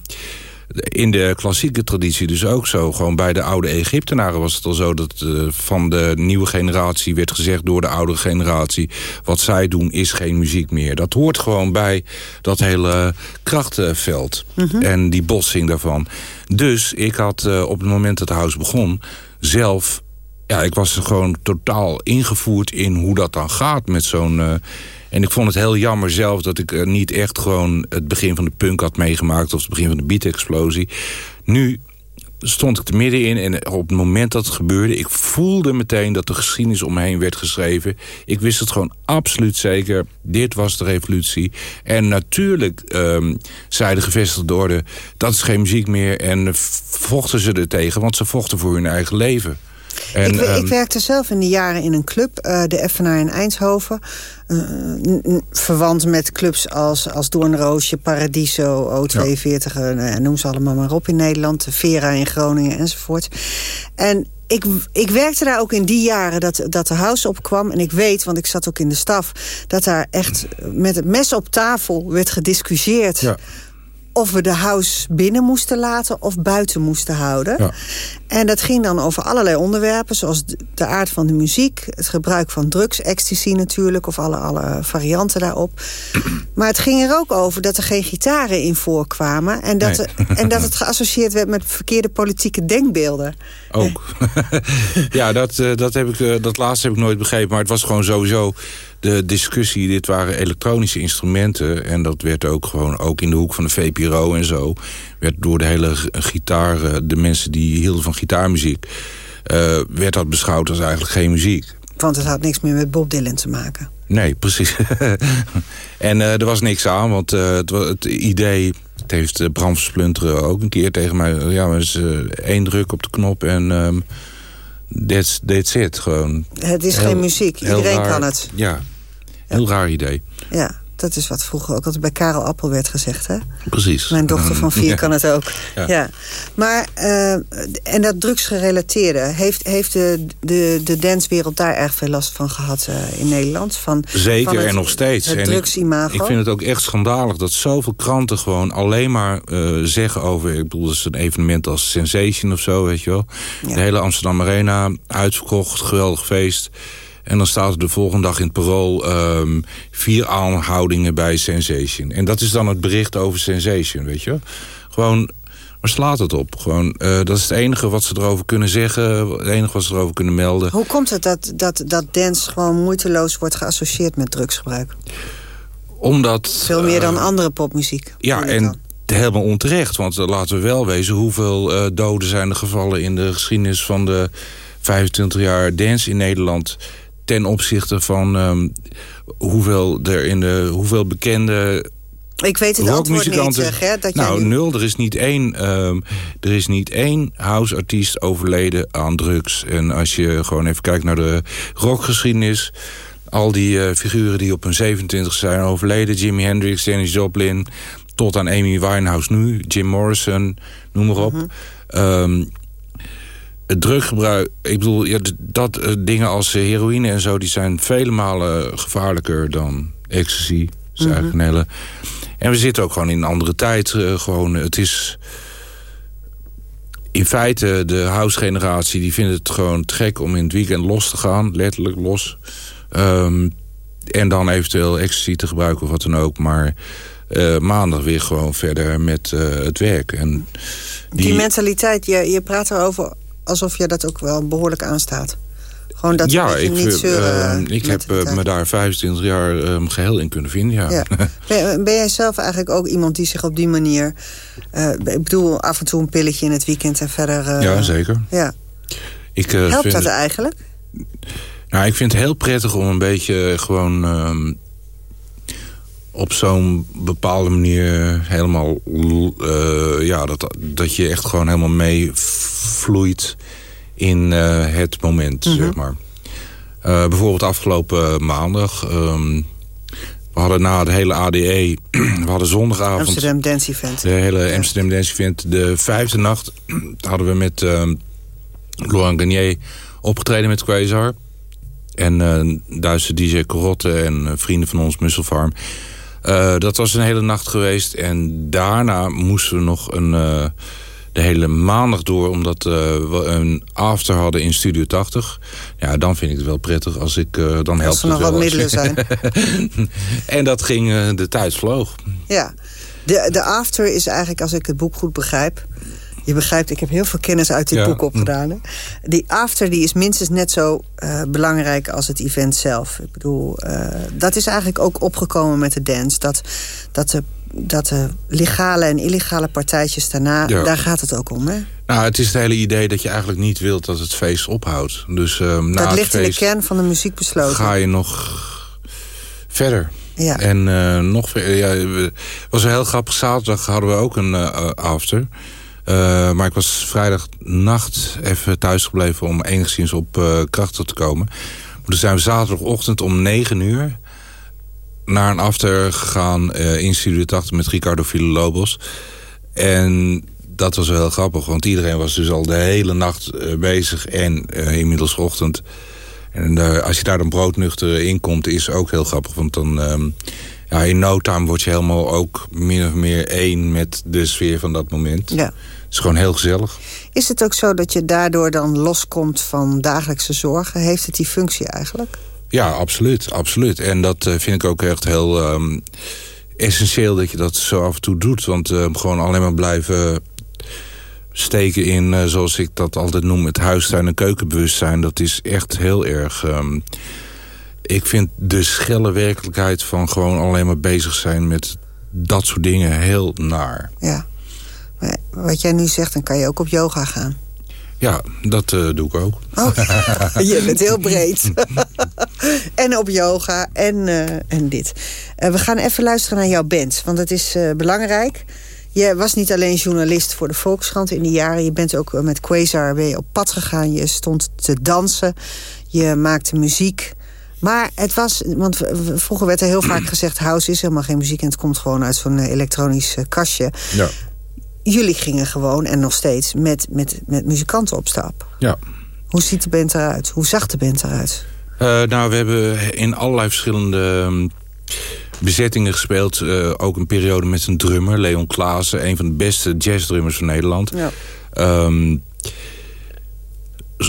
in de klassieke traditie dus ook zo. Gewoon bij de oude Egyptenaren was het al zo... dat uh, van de nieuwe generatie werd gezegd door de oude generatie... wat zij doen is geen muziek meer. Dat hoort gewoon bij dat hele krachtenveld. Mm -hmm. En die botsing daarvan. Dus ik had uh, op het moment dat de house begon... zelf ja, ik was gewoon totaal ingevoerd in hoe dat dan gaat met zo'n... Uh, en ik vond het heel jammer zelf dat ik uh, niet echt gewoon het begin van de punk had meegemaakt... of het begin van de beat-explosie. Nu stond ik er middenin en op het moment dat het gebeurde... ik voelde meteen dat de geschiedenis om me heen werd geschreven. Ik wist het gewoon absoluut zeker. Dit was de revolutie. En natuurlijk um, zei de gevestigde orde... dat is geen muziek meer en vochten ze er tegen... want ze vochten voor hun eigen leven. En, ik, ik ehm, werkte zelf in de jaren in een club, eh, de Effenaar in Eindhoven. Eh, verwant met clubs als, als Doornroosje, Paradiso, O42, eh, nou ja, noem ze allemaal maar op in Nederland. Vera in Groningen enzovoort. En ik, ik werkte daar ook in die jaren dat, dat de house opkwam. En ik weet, want ik zat ook in de staf... dat daar echt met het mes op tafel werd gediscussieerd... of we de house binnen moesten laten of buiten moesten houden. En dat ging dan over allerlei onderwerpen... zoals de, aard van de muziek, het gebruik van drugs... ecstasy natuurlijk, of alle, alle varianten daarop. Maar het ging er ook over dat er geen gitaren in voorkwamen... en dat, Nee. er- en dat het geassocieerd werd met verkeerde politieke denkbeelden. Ook. ja, dat, eh, dat, heb ik, eh, dat laatste heb ik nooit begrepen. Maar het was gewoon sowieso de discussie. Dit waren elektronische instrumenten. En dat werd ook gewoon, ook in de hoek van de VPRO en zo... werd door de hele gitaar, eh, de mensen die hielden van gitaarmuziek... eh, werd dat beschouwd als eigenlijk geen muziek. Want het had niks meer met Bob Dylan te maken. Nee, precies. en eh, er was niks aan, want het, het idee... Het heeft Bram Splunteren ook een keer tegen mij... Ja, maar is één druk op de knop en... ehm that's, that's it, gewoon. Het is Heel- geen muziek, iedereen raar- kan het. Ja, heel raar idee. Ja, dat is wat vroeger ook altijd bij Karel Appel werd gezegd, hè? Precies. Mijn dochter van vier Ja. kan het ook. Ja. Ja. Maar, eh, en dat drugsgerelateerde, heeft, heeft de, de, de dancewereld daar erg veel last van gehad eh, in Nederland? Van, Zeker, van het- en nog steeds. Het? Ik, vind het ook echt schandalig dat zoveel kranten gewoon alleen maar eh, zeggen over... Ik bedoel, dat is een evenement als Sensation of zo, weet je wel. De hele Amsterdam Arena, uitverkocht, geweldig feest. En dan staat er de volgende dag in het parool... ehm, vier aanhoudingen bij Sensation. En dat is dan het bericht over Sensation, weet je Gewoon... Waar slaat het op? Gewoon, eh, dat is het enige wat ze erover kunnen zeggen. Het enige wat ze erover kunnen melden. Hoe komt het dat, dat, dat dance gewoon moeiteloos wordt geassocieerd met drugsgebruik? Omdat... Veel meer dan eh, andere popmuziek. Ja, en helemaal onterecht. Want eh, laten we wel wezen, hoeveel doden zijn er gevallen... in de geschiedenis van de 25 jaar dance in Nederland... ten opzichte van ehm, hoeveel er in de hoeveel bekende Ik weet het antwoord niet, rockmuzikanten... zeg, hè, dat jij nou, nu- nul. Er is niet één, ehm, er is niet één houseartiest overleden aan drugs. En als je gewoon even kijkt naar de rockgeschiedenis... al die eh, figuren die op hun 27 zijn overleden... Jimi Hendrix, Janis Joplin... tot aan Amy Winehouse nu, Jim Morrison, noem maar op... Mhm. Ehm, het druggebruik, ik bedoel, ja, dat eh, dingen als eh, heroïne en zo... die zijn vele malen gevaarlijker dan ecstasy. Is een hele... En we zitten ook gewoon in een andere tijd. eh, gewoon, het is... In feite, de house-generatie... die vindt het gewoon te gek om in het weekend los te gaan. Letterlijk los. Ehm, en dan eventueel ecstasy te gebruiken of wat dan ook. Maar maandag weer gewoon verder met het werk. En Die, mentaliteit, je, je praat erover alsof je dat ook wel behoorlijk aanstaat. Gewoon dat ja, ik, niet zeuren. eh, ik heb eh, me daar 25 jaar eh, geheel in kunnen vinden, ja. Ja. Ben, ben jij zelf eigenlijk ook iemand die zich op die manier... eh, ik bedoel, af en toe een pilletje in het weekend en verder... eh, ja, zeker. Ja. Ik, Helpt vind dat eigenlijk? Nou, ik vind het heel prettig om een beetje gewoon... op zo'n bepaalde manier helemaal... eh, ja, dat, dat je echt gewoon helemaal mee vloeit in eh, het moment, Mhm. zeg maar. Eh, bijvoorbeeld afgelopen maandag... ehm, we hadden na de hele ADE... we hadden zondagavond... Amsterdam Dance Event. De hele Amsterdam Dance Event. De vijfde nacht hadden we met ehm Laurent Garnier opgetreden met Quasar. En Duitse DJ Corotte en vrienden van ons, Muscle Farm. Eh, dat was een hele nacht geweest. En daarna moesten we nog een, eh, de hele maandag door... omdat eh, we een after hadden in Studio 80. Ja, dan vind ik het wel prettig als ik... dan helpt Als er nog wel wat middelen zijn. en dat ging... de tijd vloog. Ja. De, de after is eigenlijk, als ik het boek goed begrijp... Je begrijpt, ik heb heel veel kennis uit dit Ja. boek opgedaan. Hè? Die after die is minstens net zo eh, belangrijk als het event zelf. Ik bedoel, eh, dat is eigenlijk ook opgekomen met de dance. Dat, dat, de, dat de legale en illegale partijtjes daarna, Ja. daar gaat het ook om. Hè? Nou, het is het hele idee dat je eigenlijk niet wilt dat het feest ophoudt. Dus ehm, na dat het ligt in de feest kern van de muziek besloten. ga je nog verder. Ja. En nog verder. Ja, we- was wel heel grappig. Zaterdag hadden we ook een after. Uh, maar ik was vrijdagnacht even thuisgebleven om enigszins op uh, krachten te komen. Maar toen zijn we zaterdagochtend om 9 uur naar een after gegaan uh, in Studio 80 met Ricardo Villalobos. En dat was wel heel grappig, want iedereen was dus al de hele nacht bezig en inmiddels ochtend. En als je daar dan broodnuchter in komt, is ook heel grappig, want dan... Ehm, ja, in no time word je helemaal ook min of meer één met de sfeer van dat moment. Ja. Het is gewoon heel gezellig. Is het ook zo dat je daardoor dan loskomt van dagelijkse zorgen? Heeft het die functie eigenlijk? Ja, absoluut. absoluut. En dat uh, vind ik ook echt heel um, essentieel dat je dat zo af en toe doet. Want uh, gewoon alleen maar blijven steken in, uh, zoals ik dat altijd noem... het huistuin- en keukenbewustzijn. Dat is echt heel erg... Um, ik vind de schelle werkelijkheid van gewoon alleen maar bezig zijn met dat soort dingen heel naar. Ja, maar wat jij nu zegt, dan kan je ook op yoga gaan. Ja, dat uh, doe ik ook. Oh, je bent heel breed. en op yoga en, uh, en dit. Uh, we gaan even luisteren naar jouw band, want het is belangrijk. Je was niet alleen journalist voor de Volkskrant in die jaren. Je bent ook met Quasar ben je op pad gegaan. Je stond te dansen. Je maakte muziek. Maar het was, want vroeger werd er heel vaak gezegd... house is helemaal geen muziek en het komt gewoon uit zo'n eh, elektronisch eh, kastje. Ja. Jullie gingen gewoon, en nog steeds, met, met, met muzikanten op stap. Ja. Hoe ziet de band eruit? Hoe zag de band eruit? Uh, nou, we hebben in allerlei verschillende ehm, bezettingen gespeeld. Uh, ook een periode met een drummer, Leon Klaassen. Een van de beste jazzdrummers van Nederland. Ja. Um,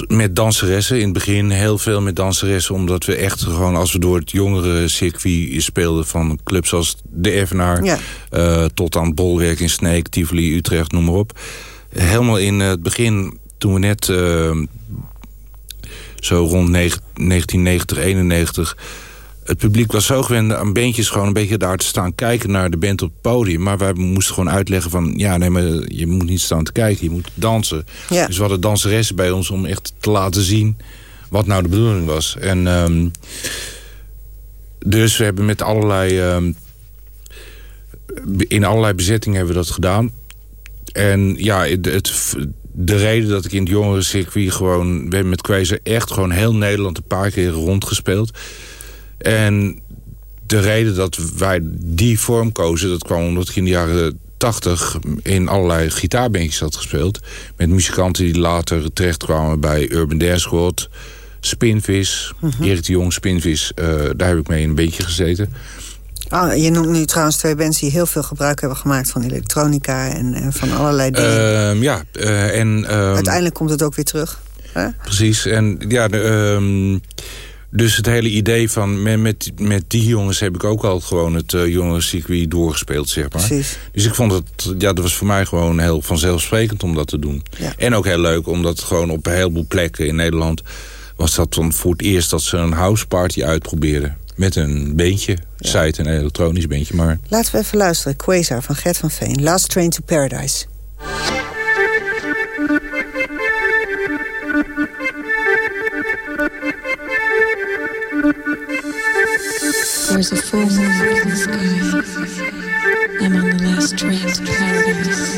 met danseressen in het begin. Heel veel met danseressen. Omdat we echt gewoon als we door het jongere circuit speelden... van clubs als de Evenaar ja. uh, tot aan Bolwerk in Sneek, Tivoli, Utrecht, noem maar op. Helemaal in het begin, toen we net uh, zo rond 1990, 91 het publiek was zo gewend aan bandjes gewoon een beetje daar te staan kijken naar de band op het podium. Maar wij moesten gewoon uitleggen van, ja nee, maar je moet niet staan te kijken, je moet dansen. Ja. Dus we hadden danseressen bij ons om echt te laten zien wat nou de bedoeling was. En um, dus we hebben met allerlei, um, in allerlei bezettingen hebben we dat gedaan. En ja, het, de reden dat ik in het jongerencircuit gewoon... We hebben met Kwezer echt gewoon heel Nederland een paar keer rondgespeeld. En de reden dat wij die vorm kozen... dat kwam omdat ik in de jaren 80 in allerlei gitaarbandjes had gespeeld. Met muzikanten die later terechtkwamen bij Urban Dance Squad... Spinvis, uh mhm. -huh. Erik de Jong, Spinvis. Uh, daar heb ik mee in een beetje gezeten. Oh, je noemt nu trouwens twee bands die heel veel gebruik hebben gemaakt... van elektronica en, en van allerlei dingen. Uh, ja, uh, en... Uh, Uiteindelijk komt het ook weer terug. Hè? Precies, en ja... De, ehm, dus het hele idee van met, met, die jongens heb ik ook al gewoon het uh, jongenscircuit doorgespeeld, zeg maar. Precies. Dus ik vond het, ja, dat was voor mij gewoon heel vanzelfsprekend om dat te doen. Ja. En ook heel leuk, omdat gewoon op een heleboel plekken in Nederland was dat dan voor het eerst dat ze een houseparty uitprobeerden. Met een beentje, ja. site, een elektronisch beentje. Maar... Laten we even luisteren. Quasar van Gert van Veen. Last Train to Paradise. There's a full moon in the sky. I'm on the last train to paradise.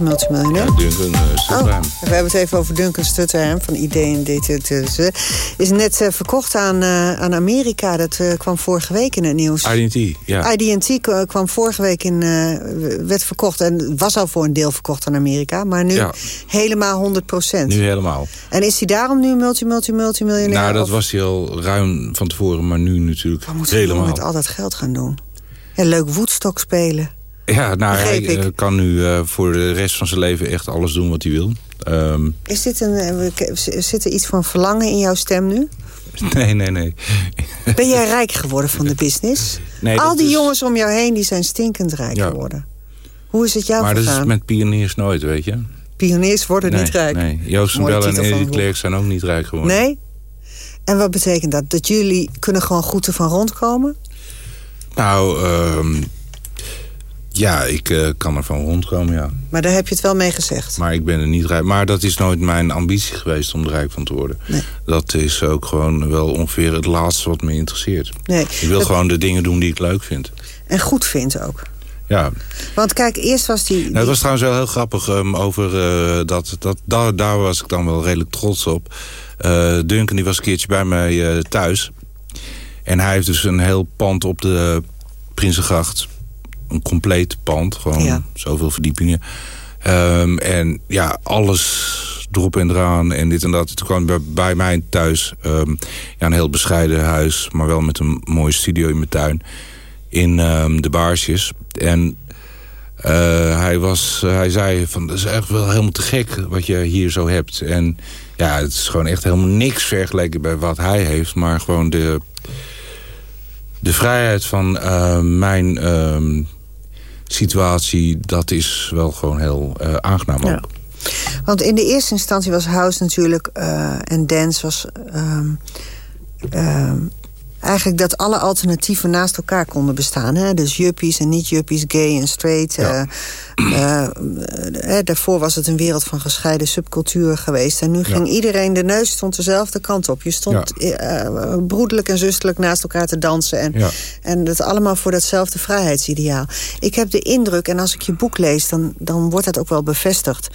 Multimiljonair? Ja, Duncan uh, Stutterheim. We hebben het even over Duncan Stutterheim van ID en. Is net uh, verkocht aan, uh, aan Amerika. Dat kwam vorige week in het nieuws. IDT, ja. IDT kwam vorige week in, werd verkocht. En was al voor een deel verkocht aan Amerika. Maar nu ja. helemaal 100 procent. Nu helemaal. En is hij daarom nu multi, multi, multimiljonair? Nou, dat of? was hij al ruim van tevoren. Maar nu natuurlijk Wat moet helemaal. met al dat geld gaan doen? Ja, leuk Woodstock spelen. Ja, nou, hij uh, kan nu uh, voor de rest van zijn leven echt alles doen wat hij wil. Um, is dit een, zit er iets van verlangen in jouw stem nu? Nee, nee, nee. Ben jij rijk geworden van de business? Nee, Al die is... jongens om jou heen die zijn stinkend rijk ja. geworden. Hoe is het jou Maar gegaan? dat is met pioniers nooit, weet je. Pioniers worden nee, niet rijk. Nee, Joost van Bellen en Edith Klerk zijn ook niet rijk geworden. Nee? En wat betekent dat? Dat jullie kunnen gewoon goed ervan rondkomen? Nou, um, ja, ik uh, kan er van rondkomen, ja. Maar daar heb je het wel mee gezegd? Maar ik ben er niet rijk. Maar dat is nooit mijn ambitie geweest om er rijk van te worden. Nee. Dat is ook gewoon wel ongeveer het laatste wat me interesseert. Nee, ik wil dat... gewoon de dingen doen die ik leuk vind. En goed vind ook. Ja. Want kijk, eerst was die... Nou, het was trouwens wel heel grappig um, over uh, dat... dat daar, daar was ik dan wel redelijk trots op. Uh, Duncan die was een keertje bij mij thuis. En hij heeft dus een heel pand op de Prinsengracht een compleet pand. Gewoon ja. zoveel verdiepingen. Um, en ja, alles erop en eraan en dit en dat. Toen kwam bij, bij mij thuis um, ja, een heel bescheiden huis... maar wel met een mooie studio in mijn tuin. In um, de Baarsjes. En uh, hij, was, uh, hij zei van, dat is echt wel helemaal te gek wat je hier zo hebt. En ja, het is gewoon echt helemaal niks vergeleken bij wat hij heeft. Maar gewoon de, de vrijheid van uh, mijn situatie, dat is wel gewoon heel uh, aangenaam. Want in de eerste instantie was House natuurlijk uh, en dance was um, eigenlijk dat alle alternatieven naast elkaar konden bestaan. Hè? Dus juppies en niet-juppies, gay en straight. Ja. Uh, daarvoor was het een wereld van gescheiden subculturen geweest. En nu ging ja. iedereen, de neus stond dezelfde kant op. Je stond ja. broederlijk en zusterlijk naast elkaar te dansen. En, en dat allemaal voor datzelfde vrijheidsideaal. Ik heb de indruk, en als ik je boek lees, dan, dan wordt dat ook wel bevestigd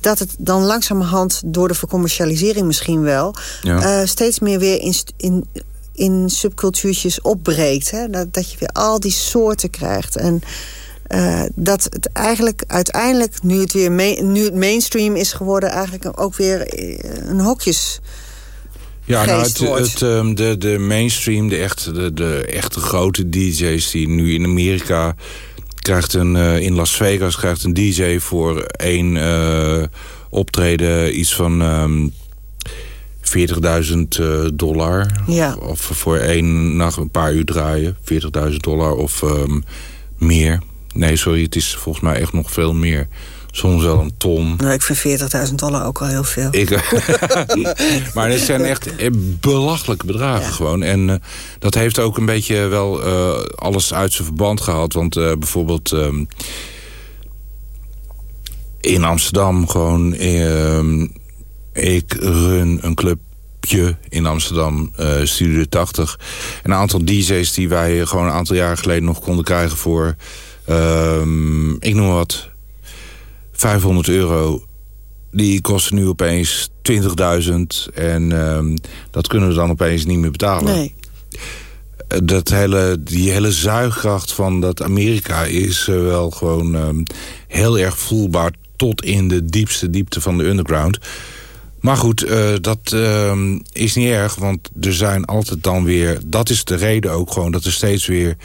dat het dan langzamerhand door de vercommercialisering misschien wel... Ja. Uh, steeds meer weer in, in, in subcultuurtjes opbreekt. Hè? Dat, dat je weer al die soorten krijgt. En uh, dat het eigenlijk uiteindelijk, nu het weer nu het mainstream is geworden... eigenlijk ook weer een hokjes... Ja, nou, het, het, um, de, de mainstream, de echte, de, de echte grote DJ's die nu in Amerika krijgt een, uh, in Las Vegas krijgt een DJ voor één uh, optreden iets van um, 40.000 uh, dollar. Ja. Of voor één nacht een paar uur draaien. 40.000 dollar of um, meer. Nee, sorry, het is volgens mij echt nog veel meer. Soms wel een ton. Nou, ik vind 40.000 dollar ook al heel veel. Ik, maar het zijn echt belachelijke bedragen ja. gewoon. En uh, dat heeft ook een beetje wel uh, alles uit zijn verband gehaald. Want uh, bijvoorbeeld um, in Amsterdam gewoon... ik run een clubje in Amsterdam, Studio 80. Een aantal DJ's die wij gewoon een aantal jaren geleden nog konden krijgen voor... Um, ik noem wat 500 euro, die kosten nu opeens 20.000. En um, dat kunnen we dan opeens niet meer betalen. Nee. Dat hele, die hele zuigkracht van dat Amerika is uh, wel gewoon um, heel erg voelbaar... tot in de diepste diepte van de underground. Maar goed, uh, dat uh, is niet erg, want er zijn altijd dan weer... dat is de reden ook gewoon dat er steeds weer...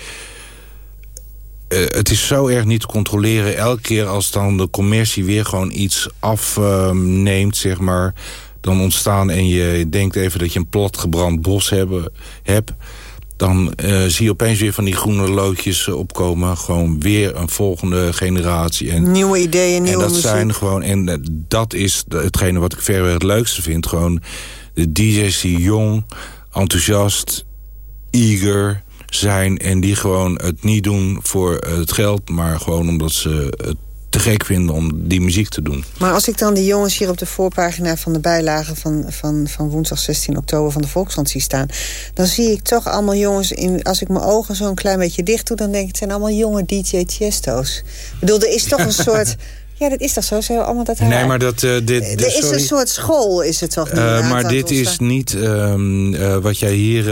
Uh, het is zo erg niet te controleren. Elke keer als dan de commercie weer gewoon iets afneemt, zeg maar... dan ontstaan en je denkt even dat je een platgebrand bos hebben, hebt... dan uh, zie je opeens weer van die groene loodjes opkomen. Gewoon weer een volgende generatie. En, nieuwe ideeën, nieuwe En dat muziek. zijn gewoon... En dat is hetgene wat ik verreweg het leukste vind. Gewoon de DJ's die jong, enthousiast, eager zijn... en die gewoon het niet doen voor het geld... maar gewoon omdat ze het te gek vinden om die muziek te doen. Maar als ik dan die jongens hier op de voorpagina van de bijlage... van, van, van woensdag 16 oktober van de Volkskrant zie staan... dan zie ik toch allemaal jongens... In, als ik mijn ogen zo'n klein beetje dicht doe... dan denk ik, het zijn allemaal jonge DJ Tiesto's. Ik bedoel, er is toch een soort... Ja, dat is toch zo? We allemaal dat Nee, maar dat... Uh, dit, er is een soort school, is het toch niet? Uh, maar dit is niet um, uh, wat jij hier,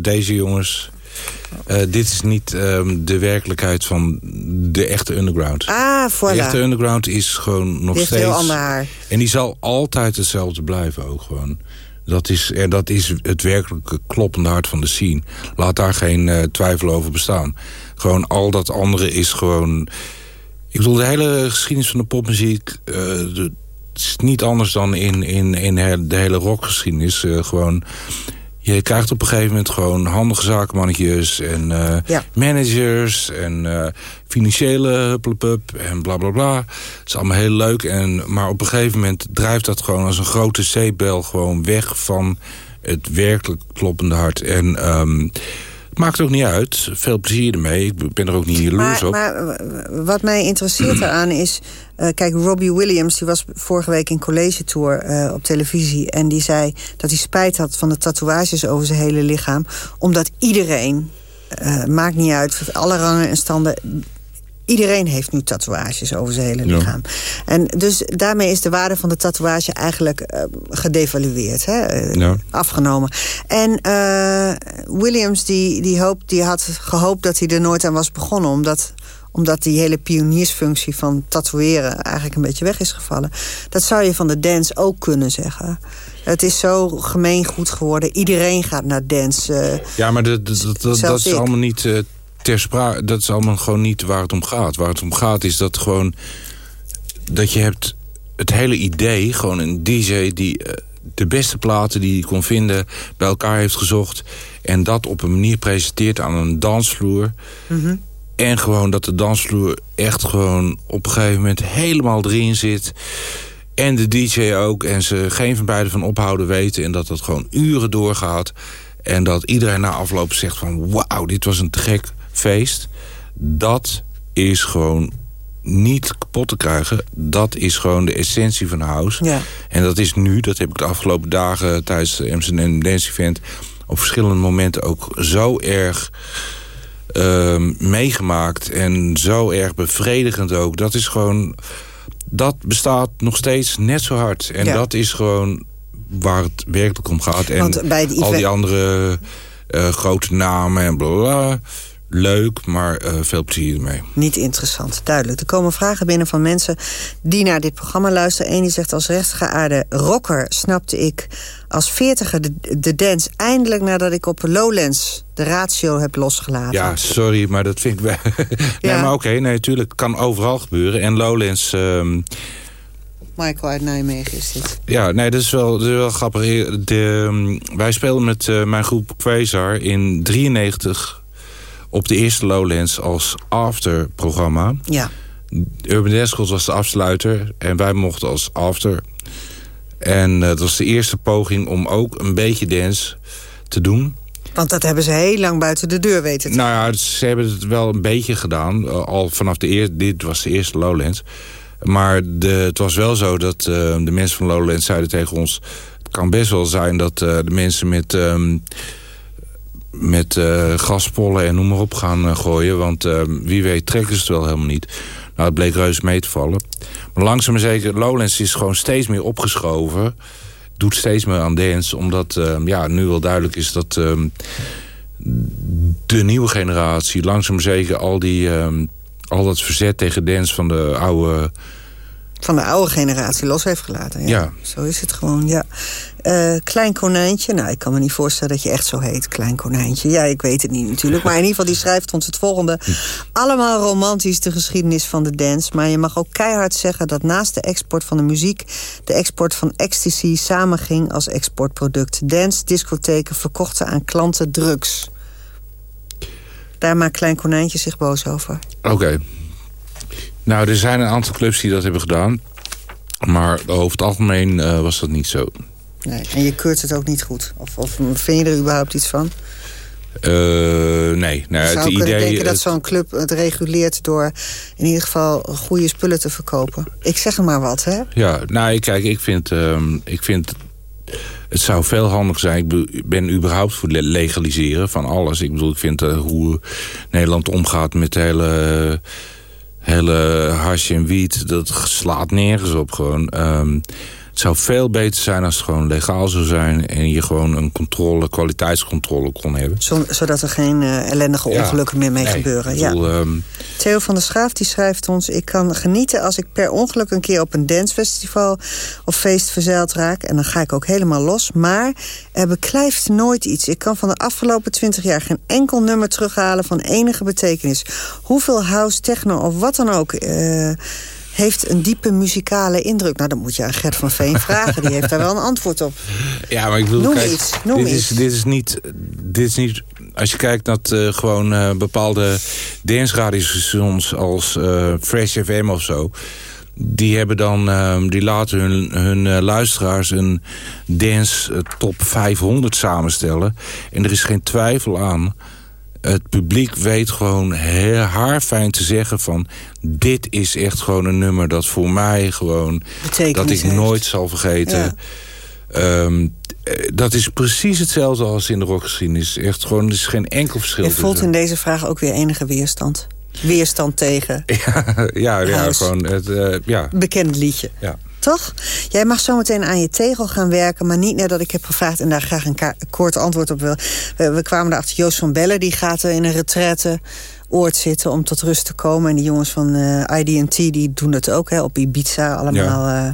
deze jongens... dit is niet um, de werkelijkheid van de echte underground. Ah, voilà. De echte underground is gewoon nog steeds... heel ander haar. En die zal altijd hetzelfde blijven ook gewoon. Dat is, en dat is het werkelijke kloppende hart van de scene. Laat daar geen twijfel over bestaan. Gewoon al dat andere is gewoon... Ik bedoel, de hele geschiedenis van de popmuziek... Uh, de, het is niet anders dan in, in, in de hele rockgeschiedenis. Gewoon, je krijgt op een gegeven moment gewoon handige zakenmannetjes... en uh, ja. managers en financiële plup en bla bla bla. Het is allemaal heel leuk. En, maar op een gegeven moment drijft dat gewoon als een grote zeepbel... gewoon weg van het werkelijk kloppende hart. En... Um, Maakt ook niet uit. Veel plezier ermee. Ik ben er ook niet jaloers maar, op. Maar wat mij interesseert eraan is... Uh, kijk, Robbie Williams die was vorige week in College Tour uh, op televisie... en die zei dat hij spijt had van de tatoeages over zijn hele lichaam... omdat iedereen, uh, maakt niet uit, alle rangen en standen iedereen heeft nu tatoeages over zijn hele lichaam. Ja. En dus daarmee is de waarde van de tatoeage eigenlijk uh, gedevalueerd. Hè? Uh, ja. Afgenomen. En uh, Williams die, die, hoopt, die had gehoopt dat hij er nooit aan was begonnen. Omdat omdat die hele pioniersfunctie van tatoeëren eigenlijk een beetje weg is gevallen. Dat zou je van de dance ook kunnen zeggen. Het is zo gemeengoed geworden. Iedereen gaat naar dance. ja, maar dat, dat, dat, dat is allemaal niet uh, ter sprake. Dat is allemaal gewoon niet waar het om gaat. Waar het om gaat is dat gewoon... dat je hebt het hele idee, gewoon een DJ die... Uh, de beste platen die hij kon vinden bij elkaar heeft gezocht... en dat op een manier presenteert aan een dansvloer... Mm -hmm. En gewoon dat de dansvloer echt gewoon op een gegeven moment helemaal erin zit. En de DJ ook. En ze geen van beiden van ophouden weten. En dat dat gewoon uren doorgaat. En dat iedereen na afloop zegt van... wauw, dit was een te gek feest. Dat is gewoon niet kapot te krijgen. Dat is gewoon de essentie van house. Ja. En dat is nu, dat heb ik de afgelopen dagen... tijdens de Amsterdam Dance Event... op verschillende momenten ook zo erg... Uh, meegemaakt en zo erg bevredigend ook. Dat is gewoon... Dat bestaat nog steeds net zo hard. En Ja. dat is gewoon waar het werkelijk om gaat. En Want bij de al die andere eh, grote namen en bla. Leuk, maar eh, veel plezier ermee. Niet interessant, duidelijk. Er komen vragen binnen van mensen die naar dit programma luisteren. Eén die zegt als rechtsgeaarde rocker snapte ik als veertiger de, de dance... eindelijk nadat ik op Lowlands de ratio heb losgelaten. Ja, sorry, maar dat vind ik wel... nee, maar oké, nee, natuurlijk, het kan overal gebeuren. En Lowlands... ehm, Michael uit Nijmegen is dit. Ja, nee, dat is wel, dat is wel grappig. De, um, wij speelden met uh, mijn groep Quasar in 93 op de eerste Lowlands als after-programma. Ja. Urban Dance was de afsluiter en wij mochten als after. En uh, dat was de eerste poging om ook een beetje dance te doen. Want dat hebben ze heel lang buiten de deur weten te Nou ja, ze hebben het wel een beetje gedaan. Uh, al vanaf de eerste, dit was de eerste Lowlands. Maar de, het was wel zo dat uh, de mensen van Lowlands zeiden tegen ons... het kan best wel zijn dat uh, de mensen met, um, met uh, gaspollen en noem maar op gaan uh, gooien. Want uh, wie weet trekken ze het wel helemaal niet. Nou, het bleek reuze mee te vallen. Maar langzaam maar zeker, Lowlands is gewoon steeds meer opgeschoven. Doet steeds meer aan dance. Omdat ja, nu wel duidelijk is dat uh, de nieuwe generatie... langzaam maar zeker al die... Uh, al dat verzet tegen dance van de oude... Van de oude generatie los heeft gelaten. Ja. Ja. Zo is het gewoon, ja. Uh, klein konijntje, nou, ik kan me niet voorstellen dat je echt zo heet. Klein konijntje, ja, ik weet het niet natuurlijk. Maar in ieder geval, die schrijft ons het volgende. Allemaal romantisch de geschiedenis van de dance. Maar je mag ook keihard zeggen dat naast de export van de muziek... de export van ecstasy samenging als exportproduct. Dance, discotheken verkochten aan klanten drugs. Daar maakt Klein Konijntje zich boos over. Oké. Okay. Nou, er zijn een aantal clubs die dat hebben gedaan. Maar over het algemeen uh, was dat niet zo. Nee, en je keurt het ook niet goed? Of, of vind je er überhaupt iets van? Uh, nee, nou, Je zou het kunnen idee... denken dat zo'n club het reguleert... door in ieder geval goede spullen te verkopen. Ik zeg er maar wat, hè? Ja, nou, kijk, ik vind, ehm, ik vind... Het zou veel handiger zijn. Ik ben überhaupt voor le- legaliseren van alles. Ik bedoel, ik vind eh, hoe Nederland omgaat met de hele, hele hash en wiet... dat slaat nergens op gewoon. Ehm, het zou veel beter zijn als het gewoon legaal zou zijn... en je gewoon een controle, kwaliteitscontrole kon hebben. Zo- zodat er geen eh, ellendige Ja. ongelukken meer mee Nee, gebeuren. ja. ehm, Theo van der Schaaf die schrijft ons... ik kan genieten als ik per ongeluk een keer op een dancefestival of feest verzeild raak. En dan ga ik ook helemaal los. Maar er beklijft nooit iets. Ik kan van de afgelopen twintig jaar geen enkel nummer terughalen... van enige betekenis. Hoeveel house, techno of wat dan ook... eh, heeft een diepe muzikale indruk. Nou, dan moet je aan Gert van Veen vragen. Die heeft daar wel een antwoord op. Ja, maar ik bedoel, Noem kijk, iets, noem dit, iets. Is, dit, is niet, dit is niet... Als je kijkt naar eh, gewoon eh, bepaalde dansradiostations als eh, Fresh FM of zo... die hebben dan, ehm, die laten hun, hun luisteraars een dance top 500 samenstellen. En er is geen twijfel aan... Het publiek weet gewoon haarfijn te zeggen van... dit is echt gewoon een nummer dat voor mij gewoon... Betekenis dat ik heeft. nooit zal vergeten. Ja. Ehm, eh, dat is precies hetzelfde als in de rockgeschiedenis. Echt gewoon, er is geen enkel verschil Je voelt in deze vraag ook weer enige weerstand. Weerstand tegen Ja, ja, ja Huis. gewoon het, eh, ja. bekend liedje. Ja. Toch? Jij mag zo meteen aan je tegel gaan werken, maar niet nadat ik heb gevraagd en daar graag een kort antwoord op wil. We, we kwamen erachter, Joost van Bellen die gaat er in een retraite oord zitten om tot rust te komen. En die jongens van eh ID&T die doen dat ook hè, op Ibiza allemaal. eh.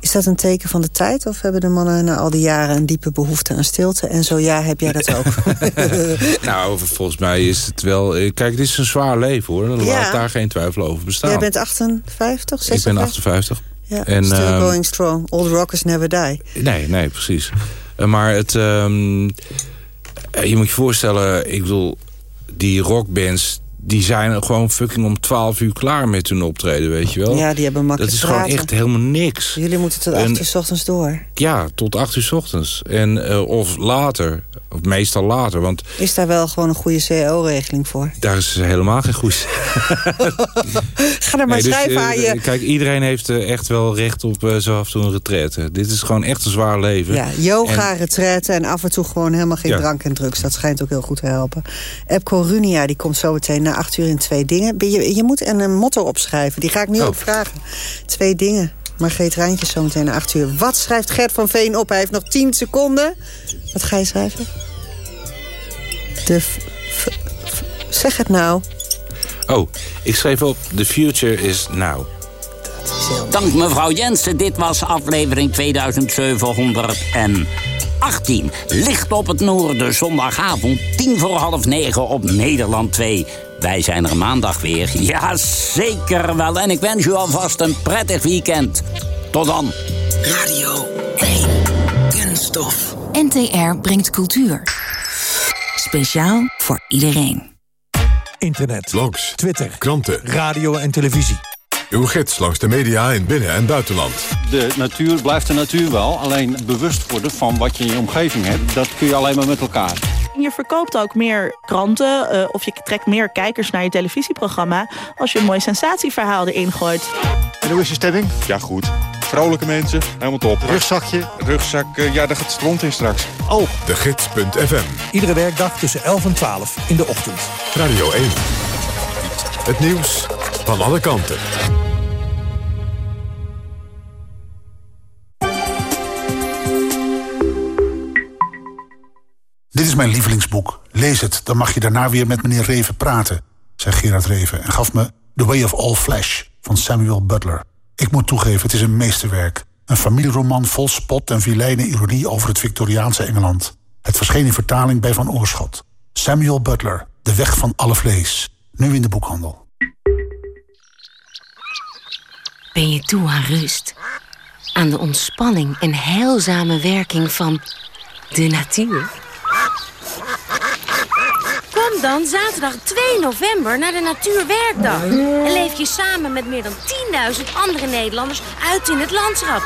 is dat een teken van de tijd? Of hebben de mannen na al die jaren een diepe behoefte aan stilte? En zo ja, heb jij dat ook? Nou, volgens mij is het wel... eh, Kijk, dit is een zwaar leven, hoor. Ja. Laat daar geen twijfel over bestaan. jij bent 58, 56? Ik ben 58. Ja, En, still ehm, going strong. Old rockers never die. Nee, nee, precies. Eh, Maar het... ehm, eh, je moet je voorstellen, ik bedoel... Die rockbands, die zijn gewoon fucking om 12 uur klaar met hun optreden, weet je wel? Ja, die hebben makkelijk Dat is gewoon echt helemaal niks. Jullie moeten tot En- 8 uur 's ochtends door. Ja, tot 8 uur 's ochtends. En, eh, of later. Of meestal later, want Is daar wel gewoon een goede CO-regeling voor? daar is helemaal geen goed... Ga er maar Nee, dus, schrijven eh, aan je... Kijk, iedereen heeft eh, echt wel recht op eh, zo af en toe een retraite. Dit is gewoon echt een zwaar leven. Ja, yoga, En- retraite en af en toe gewoon helemaal geen Ja. drank en drugs. Dat schijnt ook heel goed te helpen. Epco Runia, die komt zo meteen na acht uur in twee dingen. Ben Je, je moet een, een motto opschrijven, die ga ik nu Oh. ook vragen. Twee dingen. Margreet Rijntjes zo meteen na acht uur. Wat schrijft Gert van Veen op? Hij heeft nog tien seconden. Wat ga je schrijven? De... f- f- f- zeg het nou. Oh, ik schreef op, the future is now. Dank mevrouw Jensen. Dit was aflevering 2718. Licht op het noorden, zondagavond, tien voor half negen op Nederland 2. Wij zijn er maandag weer. Ja, zeker wel. En ik wens u alvast een prettig weekend. Tot dan. Radio 1. Kunststof. NTR brengt cultuur. Speciaal voor iedereen. Internet, blogs, Twitter, kranten, radio en televisie. Uw gids langs de media in binnen- en buitenland. De natuur blijft de natuur wel. Alleen bewust worden van wat je in je omgeving hebt... dat kun je alleen maar met elkaar. Je verkoopt ook meer kranten eh, of je trekt meer kijkers naar je televisieprogramma... als je een mooi sensatieverhaal erin gooit. En hoe is je stemming? Ja, goed. Vrolijke mensen, helemaal top. Rugzakje? Rugzak, eh, ja, daar gaat stront in straks. Oh. De Gids.fm. Iedere werkdag tussen 11 en 12 in de ochtend. Radio 1. Het nieuws van alle kanten. Dit is mijn lievelingsboek. Lees het, dan mag je daarna weer met meneer Reven praten, zei Gerard Reven en gaf me The Way of All Flesh van Samuel Butler. Ik moet toegeven, het is een meesterwerk. Een familieroman vol spot en vilijne ironie over het Victoriaanse Engeland. Het verscheen in vertaling bij Van Oorschot. Samuel Butler, De Weg van alle Vlees. Nu in de boekhandel. Ben je toe aan rust? Aan de ontspanning en heilzame werking van de natuur? Kom dan zaterdag 2 november naar de Natuurwerkdag. En leef je samen met meer dan 10.000 andere Nederlanders uit in het landschap.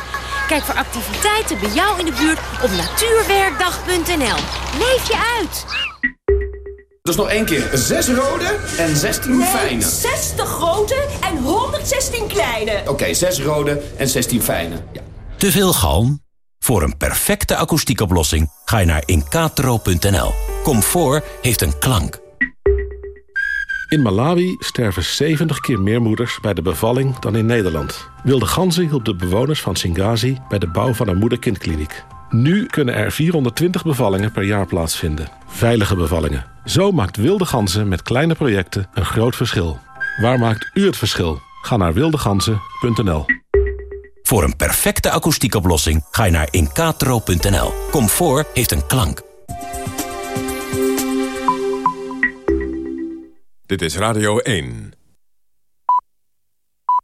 Kijk voor activiteiten bij jou in de buurt op natuurwerkdag.nl. Leef je uit! Dus nog één keer. Zes rode en 16 nee, fijne. 60 grote en 116 kleine. Oké, zes rode en 16 fijne. Ja. Te veel galm? Voor een perfecte akoestiekoplossing ga je naar incatro.nl. Comfort heeft een klank. In Malawi sterven 70 keer meer moeders bij de bevalling dan in Nederland. Wilde Ganzen hielp de bewoners van Singazi bij de bouw van een moeder-kindkliniek. Nu kunnen er 420 bevallingen per jaar plaatsvinden. Veilige bevallingen. Zo maakt Wilde Ganzen met kleine projecten een groot verschil. Waar maakt u het verschil? Ga naar wildeganzen.nl. Voor een perfecte akoestiekoplossing ga je naar incatro.nl. Comfort heeft een klank. Dit is Radio 1.